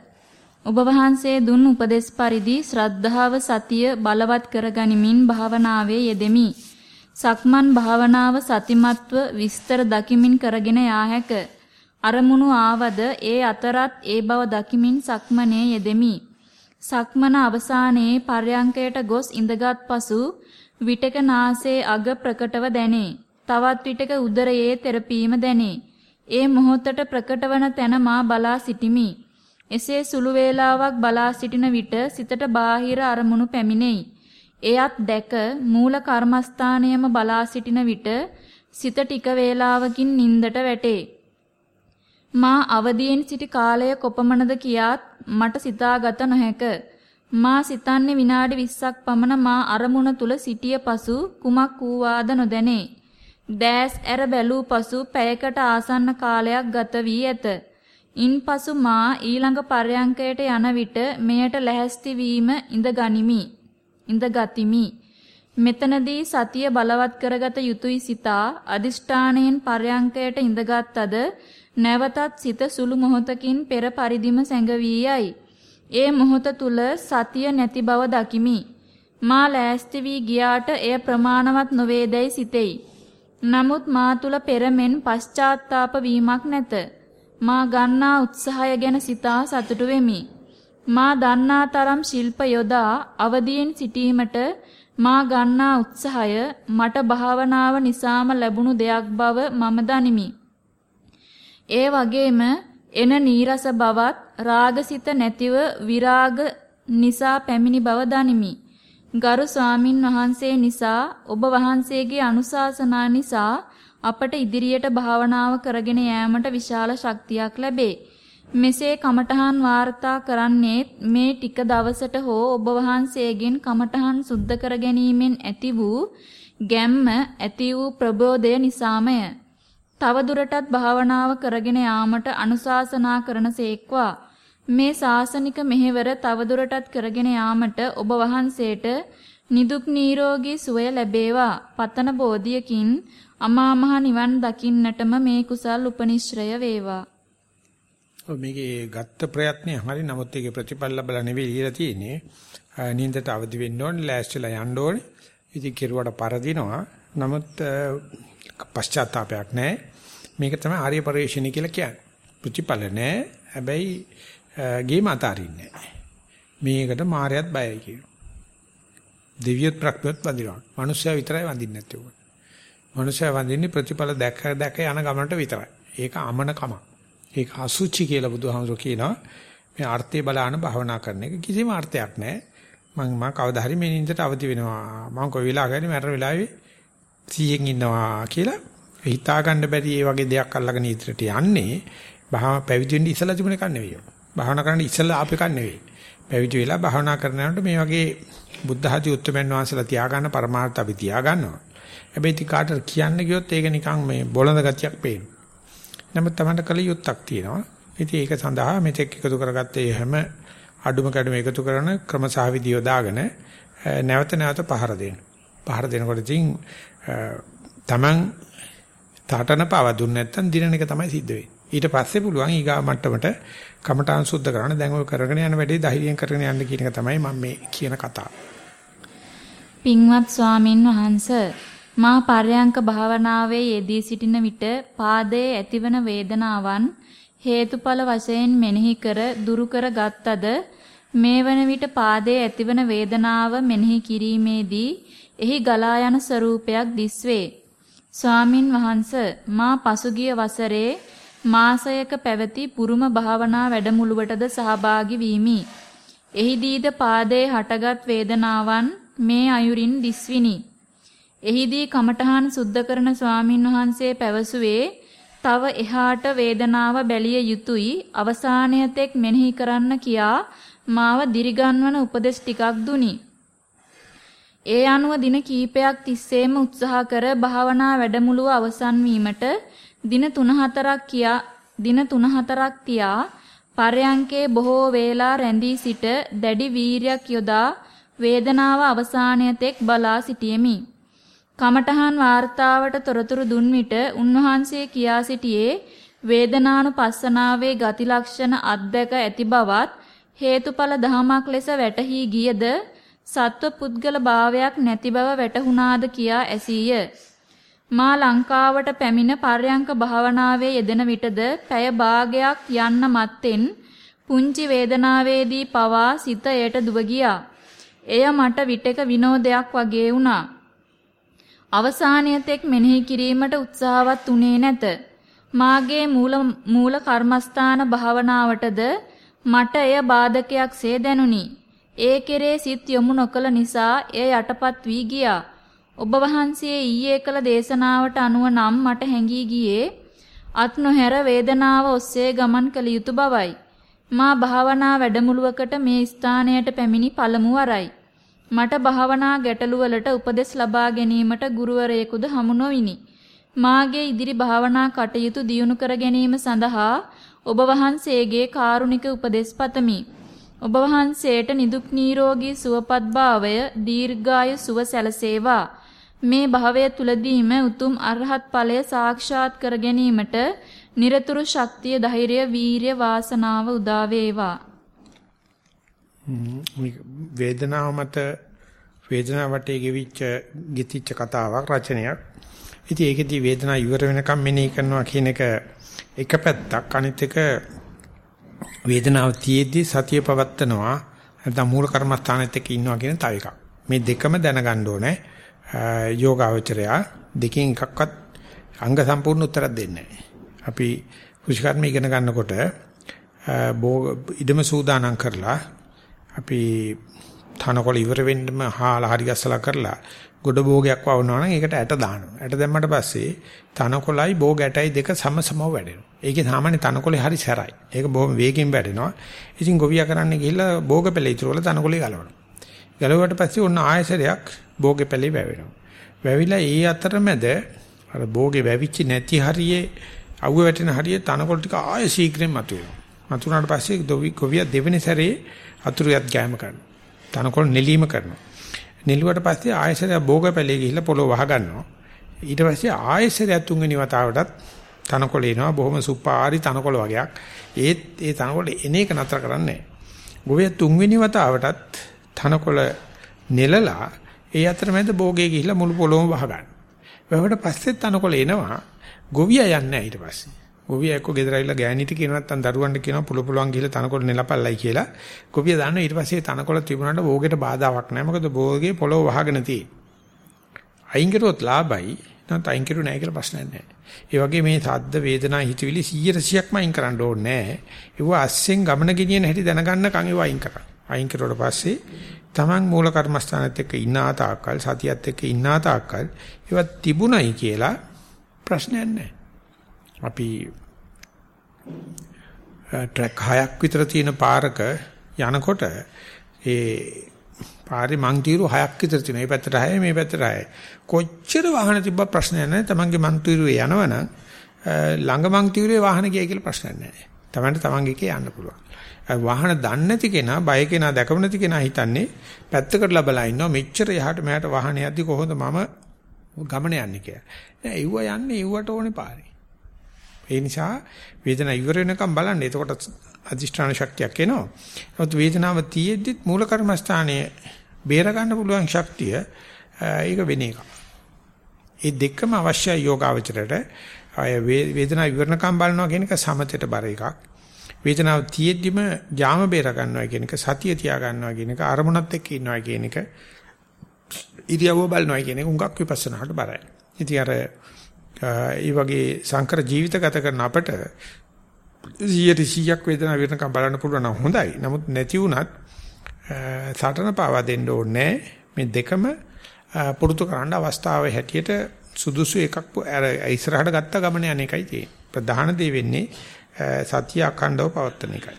ඔබ වහන්සේ දුන් උපදේශ පරිදි ශ්‍රද්ධාව සතිය බලවත් කරගනිමින් භාවනාවේ යෙදෙමි. සක්මන් භාවනාව සතිමත්ව විස්තර දකිමින් කරගෙන යා හැක. අරමුණු ආවද ඒ අතරත් ඒ බව දකිමින් සක්මනේ යෙදෙමි. සක්මන අවසානයේ පර්යංකයට ගොස් ඉඳගත් පසු විටක නාසයේ අග ප්‍රකටව දැනේ. තවත් විටක උදරයේ තෙරපීම දැනේ. ඒ මොහොතට ප්‍රකටවන තැන මා බලා සිටිමි. එසේ සුළු වේලාවක් බලා සිටින විට සිතට බාහිර අරමුණු පැමිණෙයි. එයත් දැක මූල කර්මස්ථානයම බලා සිටින විට සිත ටික වේලාවකින් නින්දට වැටේ. මා අවදියෙන් සිටි කාලය කොපමණද කියාත් මට සිතාගත නොහැක. මා සිතන්නේ විනාඩි 20ක් පමණ මා අරමුණ තුල සිටිය පසු කුමක් වූවාද නොදැනේ. දැස් ඇර බැලූ පසු පැයකට ආසන්න කාලයක් ගත වී ඇත. ඉන්පසු මා ඊළඟ පර්යංකයට යන විට මෙයට ලැහැස්ති වීම ඉඳ ගනිමි. ඉඳ ගතිමි. මෙතනදී සතිය බලවත් කරගත යුතුයි සිතා අදිෂ්ඨාණයෙන් පර්යංකයට ඉඳගත්ද නැවතත් සිත සුළු මොහොතකින් පෙර පරිදිම සැඟවී යයි. ඒ මොහොත තුල සතිය නැති බව දකිමි. මා ලෑස්ති වී ගියාට එය ප්‍රමාණවත් නොවේදයි සිතෙයි. නමුත් මා තුල පෙරමෙන් පශ්චාත්තාප වීමක් නැත. මා ගන්නා උත්සාහය ගැන සිතා සතුටු වෙමි. මා දන්නා තරම් ශිල්ප යොදා අවදියෙන් සිටීමට මා ගන්නා උත්සාහය මට භාවනාව නිසාම ලැබුණු දෙයක් බව මම දනිමි. ඒ වගේම එන නීරස බවත් රාගසිත නැතිව විරාග නිසා පැමිණි බව දනිමි. ගරු ස්වාමින් වහන්සේ නිසා ඔබ වහන්සේගේ අනුශාසනා නිසා අපට ඉදිරියට භාවනාව කරගෙන යාමට විශාල ශක්තියක් ලැබේ. මෙසේ කමඨහන් වාර්තා කරන්නේ මේ ටික දවසට හෝ ඔබ වහන්සේගෙන් කමඨහන් සුද්ධ කර ගැනීමෙන් ඇති වූ ගැම්ම ඇති වූ ප්‍රබෝධය නිසාමය. තව දුරටත් භාවනාව කරගෙන යාමට අනුශාසනා කරනසේක්වා. මේ සාසනික මෙහෙවර තව දුරටත් කරගෙන යාමට ඔබ වහන්සේට නිදුක් නිරෝගී සුවය ලැබේවා. පතන බෝධියකින් අමා මහ නිවන් දකින්නටම මේ කුසල් උපනිශ්‍රය වේවා. මේකේ ගත්ත ප්‍රයත්නය හරි නමුත් ඒකේ ප්‍රතිඵල ලැබලා නෙවෙයි ඉලා තියෙන්නේ. නින්දට අවදි වෙන්න ඕනේ, ලෑස්තිලා යන්න ඕනේ. ඉතින් කෙරුවට පරදිනවා. නමුත් පශ්චාත්තාවයක් නැහැ. මේක තමයි ආර්ය පරිශ්‍රණි කියලා කියන්නේ. ප්‍රතිඵල නැහැ. හැබැයි ගේම අතාරින්නේ නැහැ. මේකට මායයත් බයයි කියනවා. දෙවියොත් ප්‍රඥොත් වඳිනවා. මනුස්සයා විතරයි වඳින්නේ නැත්තේ උග. මනුස්සයා වඳින්නේ ප්‍රතිඵල දැක දැක යන ගමනට විතරයි. ඒක අමන කමක්. ඒක අසුචි කියලා බුදුහාමුදුරුවෝ කියනවා. මේ ආර්ථය බලාන භාවනා කරන එක කිසිම අර්ථයක් නැහැ. මම මම කවදා හරි මේ නින්දට අවදි වෙනවා. මම කොයි වෙලාවකරි මරණ වෙලාවේ 100න් ඉන්නවා කියලා හිතා ගන්න බැරි ඒ වගේ දෙයක් අල්ලගෙන ඉදිරියට යන්නේ භාව පැවිදි වෙන්න ඉස්සලා තිබුණ එකක් නෙවෙයි. භාවනා කරන්න ඉස්සලා ආප එකක් නෙවෙයි. පැවිදි වෙලා භාවනා කරනකොට මේ වගේ බුද්ධ ආදී උත්තරමන් වහන්සේලා තියාගන්න පරමාර්ථ අපි තියාගන්නවා. හැබැයි ඉතින් කාටද කියන්න ගියොත් ඒක නිකන් මේ බොළඳ ගතියක් පේනවා. නමුත් Tamanට කල යුත්තක් තියෙනවා. ඉතින් ඒක සඳහා මෙතෙක් එකතු කරගත්තේ හැම අඩුම කැඩුම එකතු කරන ක්‍රමසහවිදි යොදාගෙන නැවත නැවත පහර දෙන්න. පහර දෙනකොට ඉතින් Taman තාටන පාව දුන්නේ නැත්නම් දිනන එක තමයි සිද්ධ වෙන්නේ. ඊට පස්සේ පුළුවන් ඊගා මට්ටමට කමඨාන් සුද්ධ කරන්න දැන් ඔය කරගෙන යන වැඩේ ධෛර්යයෙන් කරගෙන යන්න කියන එක තමයි මම මේ කියන කතාව. පින්වත් ස්වාමින් වහන්සේ මා පර්යංක භාවනාවේ යෙදී සිටින විට පාදයේ ඇතිවන වේදනාවන් හේතුඵල වශයෙන් මෙනෙහි කර දුරු කර ගත්තද මේ වන විට පාදයේ ඇතිවන වේදනාව මෙනෙහි කිරීමේදී එහි ගලා යන ස්වરૂපයක් දිස්වේ. ස්වාමින් වහන්ස මා පසුගිය වසරේ මාසයක පැවති පුරුම භාවනා වැඩමුළුවටද සහභාගී වීමි. එහිදීද පාදයේ හටගත් වේදනාවන් මේ අයුරින් දිස්විනි. එහිදී කමඨහන් සුද්ධ කරන ස්වාමින් වහන්සේ පැවසුවේ තව එහාට වේදනාව බැලිය යුතුයි අවසානයතෙක් මෙනෙහි කරන්න කියා මාව දිරිගන්වන උපදෙස් ටිකක් දුනි. ඒ අනුව දින කීපයක් තිස්සේම උත්සාහ කර භාවනා වැඩමුළුව අවසන් වීමට දින 3-4ක් කියා දින 3-4ක් තියා පරයන්කේ බොහෝ වේලා රැඳී සිට දැඩි වීරියක් යොදා වේදනාව අවසානයතෙක් බලා සිටියෙමි. කමඨහන් වார்த்தාවට තොරතුරු දුන් විට උන්වහන්සේ කියා සිටියේ වේදනානුපස්සනාවේ ගති ලක්ෂණ අත්දැක ඇති බවත් හේතුඵල ධමයක් ලෙස වැටහි ගියද සත්ව පුද්ගල භාවයක් නැති බව වැටහුණාද කියා ඇසීය. මා ලංකාවට පැමිණ පර්යංක භාවනාවේ යෙදෙන විටද පැය භාගයක් යන්න මත්තෙන් පුංචි වේදනාවේදී පවා සිත එයට දුව ගියා. එය මට විටක විනෝදයක් වගේ වුණා. අවසානයතෙක් මෙනෙහි කිරීමට උත්සාහවත් උනේ නැත. මාගේ මූල මූල කර්මස්ථාන භාවනාවටද මට එය බාධකයක්සේ දැනුනි. ඒ කෙරේ සිත් යොමු නොකළ නිසා එය යටපත් වී ගියා. ඔබ වහන්සේ ඊයේ කළ දේශනාවට අනුව නම් මට හැඟී ගියේ අත් නොහැර වේදනාව ඔස්සේ ගමන් කළ යුතු බවයි. මා භාවනා වැඩමුළුවකට මේ ස්ථානයට පැමිණි පළමු වරයි. මට භාවනා ගැටලු වලට උපදෙස් ලබා ගැනීමට ගුරුවරයෙකුද හමු නොවිනි. මාගේ ඉදිරි භාවනා කටයුතු දියුණු කර ගැනීම සඳහා ඔබ වහන්සේගේ කාරුණික උපදෙස් පතමි. ඔබ වහන්සේට නිදුක් නිරෝගී සුවපත් භාවය දීර්ඝායු සුව සැලසේවා. මේ භවය තුලදීම උතුම් අරහත් ඵලය සාක්ෂාත් කර ගැනීමට নিরතුරු ශක්තිය ධෛර්ය වීරිය වාසනාව උදා වේවා. වේදනාව මත වේදනාව වටේ ගෙවිච්ච ගිතිච්ච කතාවක් රචනයක්. ඉතින් ඒකෙදි වේදනාව ඉවර වෙනකම් මෙනෙහි කරනවා කියන එක එක පැත්තක් අනිත් එක වේදනාව තියේදී සතිය පවත්නවා නැත්නම් මූල කර්මස්ථානෙත් එක්ක ඉන්නවා කියන තව එකක්. මේ දෙකම දැනගන්න ඕනේ. යෝගාවචරයා දෙකෙන් එකක්වත් අංග සම්පූර්ණ උත්තරයක් දෙන්නේ නැහැ. අපි කුෂිකර්ම ඉගෙන ගන්නකොට ඉදම සූදානම් කරලා අපි තනකොළ ඉවර වෙන්නම හාලා හරි ගස්සලා කරලා ගොඩ භෝගයක් වවනවා නම් ඒකට ඇට දානවා. ඇට දැම්මට පස්සේ තනකොළයි භෝග ඇටයි දෙක සමසමව වැඩෙනවා. ඒකේ සාමාන්‍ය තනකොළේ හරි සැරයි. ඒක බොහොම වේගෙන් වැඩෙනවා. ඉතින් ගොවියා කරන්නේ ගිහිල්ලා භෝග පෙළ ඉතුරු වල තනකොළේ ගලවනවා. ගලවුවට පස්සේ ඔන්න ආයසරයක් භෝගෙ පෙළේ වැවෙනවා. වැවිලා ඒ අතරමැද අර භෝගේ වැවිච්ච නැති හරියේ අවුව වැටෙන හරියේ තනකොළ ටික ආය ශීඝ්‍රයෙන් මතුවෙනවා. මතුනාට පස්සේ ගොවියා දෙවෙනි සැරේ අතුරුයත් ගෑම කරනවා. තනකොළ නෙලීම කරනවා. නෙළුවට පස්සේ ආයෙසරයක් භෝගපැලේ ගිහිල්ලා පොළොව වහ ගන්නවා. ඊට පස්සේ ආයෙසරයක් තුන්වෙනි වතාවටත් තනකොළ එනවා බොහොම සුපාරි තනකොළ වගේක්. ඒත් ඒ තනකොළ එන එක නතර කරන්නේ නැහැ. තුන්වෙනි වතාවටත් තනකොළ නෙලලා ඒ අතරමැද භෝගේ ගිහිල්ලා මුළු පොළොවම වහ ගන්න. වැවට පස්සේ තනකොළ එනවා. ගොවියා යන්නේ නැහැ ඊට පස්සේ. ගොවියා එක්ක ගෙදර ඇවිල්ලා ගෑණිට කියන නැත්නම් දරුවන්ට කියනවා පුළු පුළුවන් ගිහලා තනකොළ නෙලපල්ලයි කියලා. ගොවියා දන්නවා ඊට පස්සේ තනකොළ තිබුණාට භෝගෙට බාධාවක් නැහැ. මොකද භෝගේ පොළොව වහගෙන තියෙන්නේ. අයින් කරුවොත් ලාභයි. නැත්නම් අයින් කරුවේ නැහැ කියලා ප්‍රශ්නයක් නැහැ. ඒ වගේ මේ සද්ද වේදනා හිතවිලි 100%ක්ම අයින් කරන්න ඕනේ නැහැ. ඒව අස්සෙන් ගමන ගෙනියන හැටි දැනගන්න කන් ඒව අයින් කරන්න. අයින් කරුවට පස්සේ Taman මූල කර්මස්ථානත් එක්ක ඉන්න ආතාකල් සතියත් එක්ක ඉන්න ආතාකල් ඒවා තිබුණයි කියලා ප්‍රශ්නයක් නැහැ. අපි ට්‍රැක් හයක් විතර තියෙන පාරක යනකොට ඒ පාරේ මං තීරු හයක් විතර තියෙනවා. මේ පැත්තට හයයි මේ පැත්තට හයයි. කොච්චර වාහන තිබ්බ ප්‍රශ්නයක් නැහැ. තමන්ගේ මං තීරුවේ යනවනම් ළඟ මං තීරුවේ වාහන ගියයි කියලා ප්‍රශ්නයක් නැහැ. තමන්ට තමන්ගේ එකේ යන්න පුළුවන්. වාහන දන්නේ නැති කෙනා, බය කෙනා, දැකම නැති කෙනා හිතන්නේ පැත්තකට ලබලා ඉන්නවා. මෙච්චර යහට මෙහාට වාහනේ යද්දි කොහොමද මම ගමන යන්නේ කියලා. නෑ, ඒව යන්නේ ඒවට ඕනේ පාරේ. ඒ නිසා වේදනාව ඉවර වෙනකම් බලන්න. එතකොට අධිෂ්ඨාන ශක්තියක් එනවා. නමුත් වේදනාව තියෙද්දිත් මූල කර්මස්ථානයේ බේර ගන්න පුළුවන් ශක්තිය ඒක වෙන එකක්. ඒ දෙකම අවශ්‍යයි යෝගාවචරයට. ආය වේදනාව ඉවරනකම් බලනවා කියන එක සමතේට බර එකක්. වේදනාව තියෙද්දිම ජාම බේර ගන්නවා කියන එක සතිය තියා ගන්නවා කියන එක අරමුණත් එක්ක ඉන්නවා කියන එක ඉරියව්ව බලනවා කියන එක උඟක් විපස්සනාට බරයි. ඉතින් අර ඒ වගේ සංකර ජීවිත ගත කරන අපට 100ක් වේදනාව වෙනකම් බලන්න පුළුවන් නම් හොඳයි. නමුත් නැති වුණත් සටන පාවා දෙන්න ඕනේ මේ දෙකම පුරුදු කරන්න අවස්ථාවේ හැටියට සුදුසු එකක් අර ඉස්සරහට ගත්ත ගමන යන එකයි තියෙන්නේ. ප්‍රධාන දේ වෙන්නේ සතිය අඛණ්ඩව පවත්වන එකයි.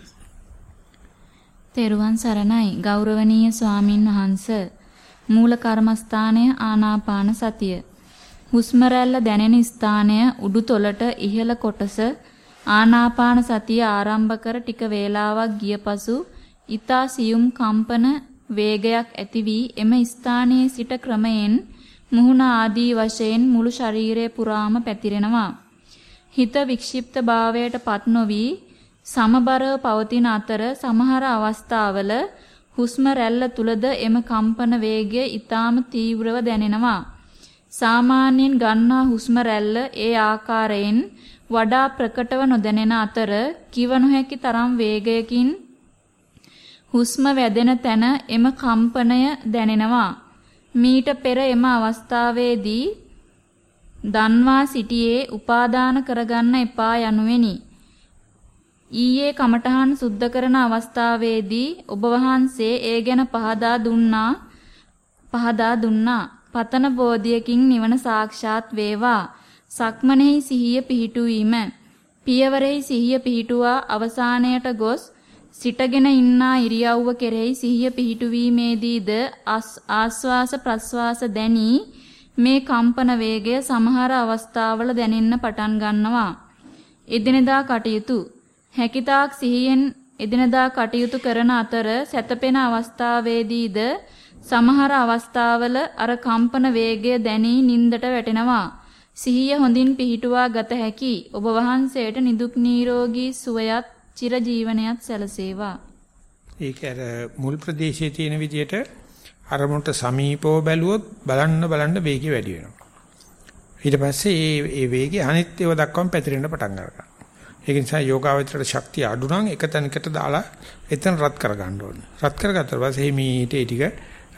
තෙරුවන් සරණයි ගෞරවනීය ස්වාමින් වහන්සේ මූල කර්මස්ථානය ආනාපාන සතිය හුස්ම දැනෙන ස්ථානය උඩුතොලට ඉහළ කොටස ආනාපාන සතිය ආරම්භ කර ටික වේලාවක් ගිය පසු ඊතා සියුම් කම්පන වේගයක් ඇති වී එම ස්ථානයේ සිට ක්‍රමයෙන් මුහුණ ආදී වශයෙන් මුළු ශරීරය පුරාම පැතිරෙනවා. හිත වික්ෂිප්ත භාවයට පත් නොවි සමබරව පවතින අතර සමහර අවස්ථාවල හුස්ම රැල්ල තුලද එම කම්පන වේගය ඊටාම තීව්‍රව දැනෙනවා. සාමාන්‍යයෙන් ගන්නා හුස්ම රැල්ල ඒ ආකාරයෙන් වඩා ප්‍රකටව නොදැනෙන අතර කිව නොහැකි තරම් වේගයකින් හුස්ම වැදෙන තැන එම කම්පනය දැනෙනවා. මීට පෙර එම අවස්ථාවේදී දන්වා සිටියේ උපාදාන කරගන්න එපා යනුවෙනි. ඊයේ කමඨහන් සුද්ධ කරන අවස්ථාවේදී ඔබ වහන්සේ ඒ ගැන පහදා දුන්නා පහදා දුන්නා පතන බෝධියකින් නිවන සාක්ෂාත් වේවා. සක්මනෙහි සිහිය පිහිටුවීම. පියවරෙහි සිහිය පිහිටුවා අවසානයට ගොස් සිටගෙන ඉන්නා ඉරියව්ව කෙරෙහි සිහිය පිහිටුවීමේදීද ආස්වාස ප්‍රස්වාස දැනි මේ කම්පන වේගය සමහර අවස්ථාවල දැනෙන්න පටන් ගන්නවා. එදිනෙදා කටයුතු හැකිතාක් සිහියෙන් එදිනදා කටයුතු කරන අතර සැතපෙන අවස්ථාවේදීද සමහර අවස්ථාවල අර කම්පන වේගය දැනී නින්දට වැටෙනවා. සිහිය හොඳින් පිහිටුවා ගත හැකි ඔබ වහන්සේට නිදුක් නිරෝගී සුවයත් චිර ජීවනයත් සැලසේවා. ඒක අර මුල් ප්‍රදේශයේ තියෙන විදිහට අරමුණට සමීපව බැලුවොත් බලන්න බලන්න වේගය වැඩි වෙනවා. ඊට පස්සේ මේ මේ වේගය අනිත් ඒවා දක්වාම පැතිරෙන්න පටන් ගන්නවා. ඒක නිසා යෝගාවචරයට ශක්තිය අඩු නම් එක තැනකට දාලා එතන රත් කරගන්න ඕනේ. රත් කරගත්තා පස්සේ මේ ටික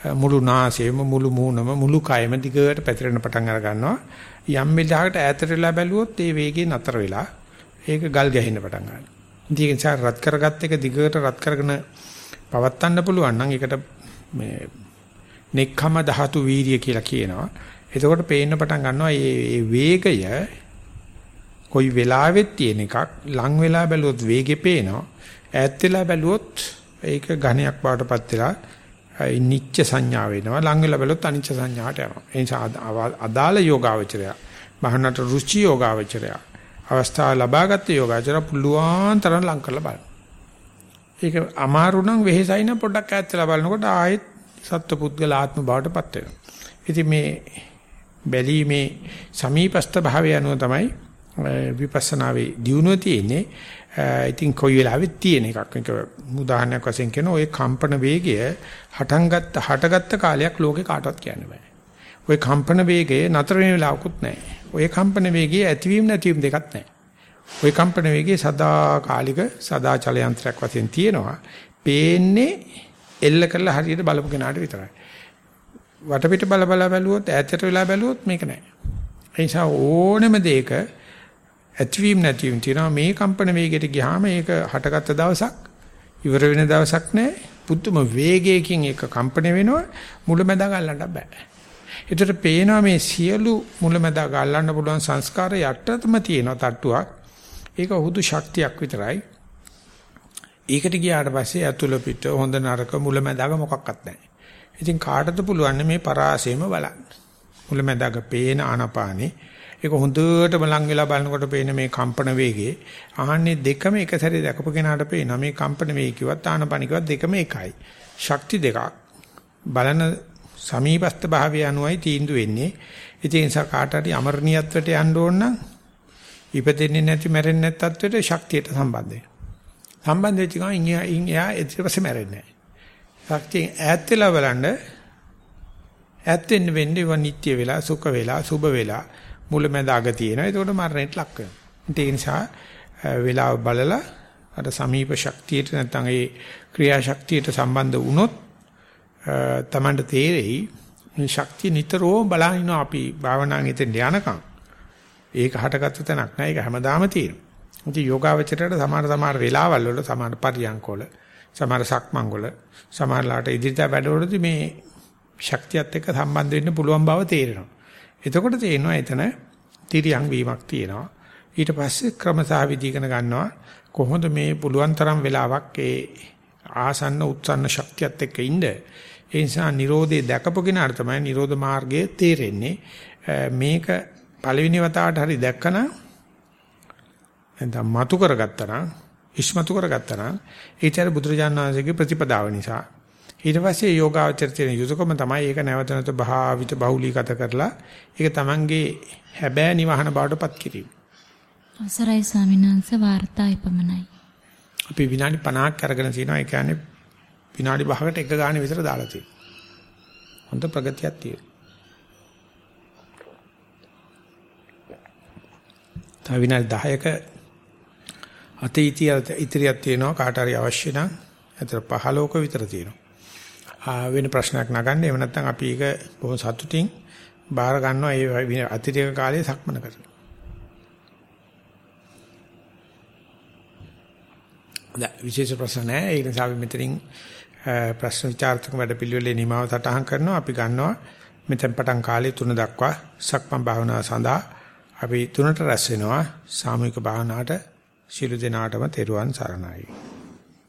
මුළු නාසයම මුළු මූණම මුළු කයම දිගට පැතිරෙන පටන් අර ගන්නවා. යම් වෙලාවකට ඈතට වෙලා බැලුවොත් ඒ වේගය නතර වෙලා ඒක ගල් ගැහෙන්න පටන් ගන්නවා. ඉතින් ඒ නිසා රත් කරගත්ත එක දිගට රත් කරගෙන පවත්වන්න පුළුවන් නම් ඒකට මේ නෙක්ඛම ධාතු වීර්ය කියලා කියනවා. එතකොට පේන්න පටන් ගන්නවා මේ වේගය කොයි වෙලාවෙත් තියෙන එකක් ලං වෙලා බැලුවොත් වේගෙ පේනවා ඈත් වෙලා බැලුවොත් ඒක ඝණයක් බවටපත් වෙලා නිච්ච සංඥා වෙනවා? ලං වෙලා බැලුවොත් අනිච්ච සංඥාට යනවා. ඒ නිසා අදාළ යෝගාවචරය බහනට රුචි යෝගාවචරය අවස්ථාව ලබාගත් යෝගාචර පුළුවන් තරම් ලං කරලා බලන්න. ඒක අමාරු නම් වෙහෙසයි නම් පොඩ්ඩක් ඈත් වෙලා බලනකොට ආයෙත් සත්පුද්ගල ආත්ම බවටපත් වෙනවා. ඉතින් මේ බැලීමේ සමීපස්ත භාවය අනුව තමයි විපස්සනාවේ දියුණුව තියෙන්නේ. ඉතින් කොයි වෙලාවෙත් තියෙන එකක්. ඒක උදාහරණයක් වශයෙන් කියන ඔය කම්පන වේගය හටන් ගත්ත හටගත්ත කාලයක් ලෝකේ කාටවත් කියන්න බෑ. ඔය කම්පන වේගය නතර වෙන වෙලාවකුත් නැහැ. ඔය කම්පන වේගයේ ඇතිවීම නැතිවීම දෙකක් නැහැ. ඔය කම්පන වේගයේ සදාකාලික සදාචල යන්ත්‍රයක් වශයෙන් තියෙනවා. පේන්නේ එල්ල කරලා හරියට බලපු කෙනාට විතරයි. වටපිට බල බල බැලුවොත් ඈතට වෙලා බැලුවොත් මේක නැහැ. ඒ නිසා ඕනෙම දෙයක ඇතිවීම නැතිවීම තියෙනවා මේ කම්පන වේගයට ගියාම ඒක හටගත්ත දවසක් ඉවර වෙන දවසක් නැහැ. පුදුම වේගයකින් ඒක කම්පන වෙනවා මුලැමැද ගන්නට බෑ. ඒතර පේනවා මේ සියලු මුලැමැද ගන්නන්න පුළුවන් සංස්කාර යටතම තියෙන තට්ටුවක්. ඒක හුදු ශක්තියක් විතරයි. ඒකට ගියාට පස්සේ අතුල පිට හොඳ නරක මුලැමැදග මොකක්වත් නැහැ. ඉතින් කාටද පුළුවන් මේ පරාසයම බලන්න. මුලැමැදග පේන ආනපානේ ඒක හොඳටම ලං වෙලා බලනකොට පේන මේ කම්පන වේගයේ ආහන්නේ දෙකම එක සැරේ දැකපු කෙනාට පේනවා මේ කම්පන වේගිකවත් ආනපනිකවත් දෙකම එකයි. ශක්ති දෙකක්. බලන සමීපස්ත භාවය අනුවයි තීන්දුව වෙන්නේ. ඉතින් ඒ නිසා කාට හරි අමරණීයත්වයට යන්න ඕන නම් ඉපදෙන්නේ නැති මැරෙන්නේ නැති තත්වයට ශක්තියට සම්බන්ධ වෙනවා. සම්බන්ධ වෙච්ච ගමන් ඉන් එයා ඊට පස්සේ මැරෙන්නේ නැහැ. ශක්තියෙන් ඈත් වෙලා බලන්න ඈත් වෙන්න වෙන්නේ ව නිට්ටය වෙලා සුඛ වෙලා සුබ වෙලා මුලැමැද අග තියෙනවා. ඒකට මරණයට ලක් වෙනවා. ඒ නිසා වේලාව බලලා අර සමීප ශක්තියට නැත්නම් ඒ ක්‍රියා ශක්තියට සම්බන්ධ වුණොත් තමන්ට තේරෙයි මේ ශක්තිය නිතරම බලන අපි භාවනාවෙන් එතෙන් යනකම් ඒක හටගත්ත තැනක් නෑ ඒක හැමදාම තියෙනවා. ඉතින් යෝගාවචරයට සමහර සමහර වෙලාවල් වල සමහර පරියන්කවල සමහර සක්මන් වල සමහරලාට ඉදිරියට වැඩවලදී මේ ශක්තියත් එක්ක සම්බන්ධ වෙන්න පුළුවන් බව තේරෙනවා. එතකොට තේරෙනවා එතන තිරියන් වීමක් තියෙනවා. ඊට පස්සේ ක්‍රමසහ විදිහගෙන ගන්නවා කොහොමද මේ පුළුවන් තරම් වෙලාවක් ඒ ආසන්න උත්සන්න ශක්තියත් එක්ක ඉන්න. ඒ නිසා Nirodhe දැකපු කෙනාට තමයි Nirodha මාර්ගයේ තේරෙන්නේ. මේක පළවෙනි වතාවට හරි දැක්කනම් නැත්නම් මතු කරගත්තා නම් ඉස්මතු කරගත්තා නම් ඒතර බුදුරජාණන් වහන්සේගේ ප්‍රතිපදාව නිසා ඊට පස්සේ යෝගාචර තියෙන යුතුයකම තමයි ඒක නැවත නැවත භාවිත බහුලීගත කරලා ඒක Tamange හැබෑ නිවහන බවටපත් කිරීම. අවසරයි ස්වාමීන් වහන්සේ වාර්තා ඉපමණයි. අපි විනාඩි 50ක් අරගෙන තිනවා ඒ කියන්නේ විනාඩි 5කට එක ගානේ විතර දාලා තියෙනවා. හොඳ ප්‍රගතියක් තියෙනවා. තව විනාඩි 10ක අතීතය ඉතිරියක් තියෙනවා කාට හරි අවශ්‍ය නම් අතර 15ක විතර තියෙනවා. වෙන ප්‍රශ්නයක් නගන්න. එහෙම නැත්නම් අපි ඒක බොහොම සතුටින් බාර ගන්නවා ඒ අතිරේක කාලයේ සක්මන කරලා. දැන් විශේෂ ප්‍රශ්න නැහැ. ඒ නිසා අපි මෙතනින් ප්‍රශ්න විචාරතුක වැඩ පිළිවෙලේ නිමාව සටහන් කරනවා. අපි ගන්නවා මෙතෙන් පටන් කාලේ 3 දක්වා සක්මන් භාවනාව සඳහා අපි තුනට රැස් වෙනවා. සාමූහික භාවනාවට ශිළු දෙනාටම තෙරුවන් සරණයි.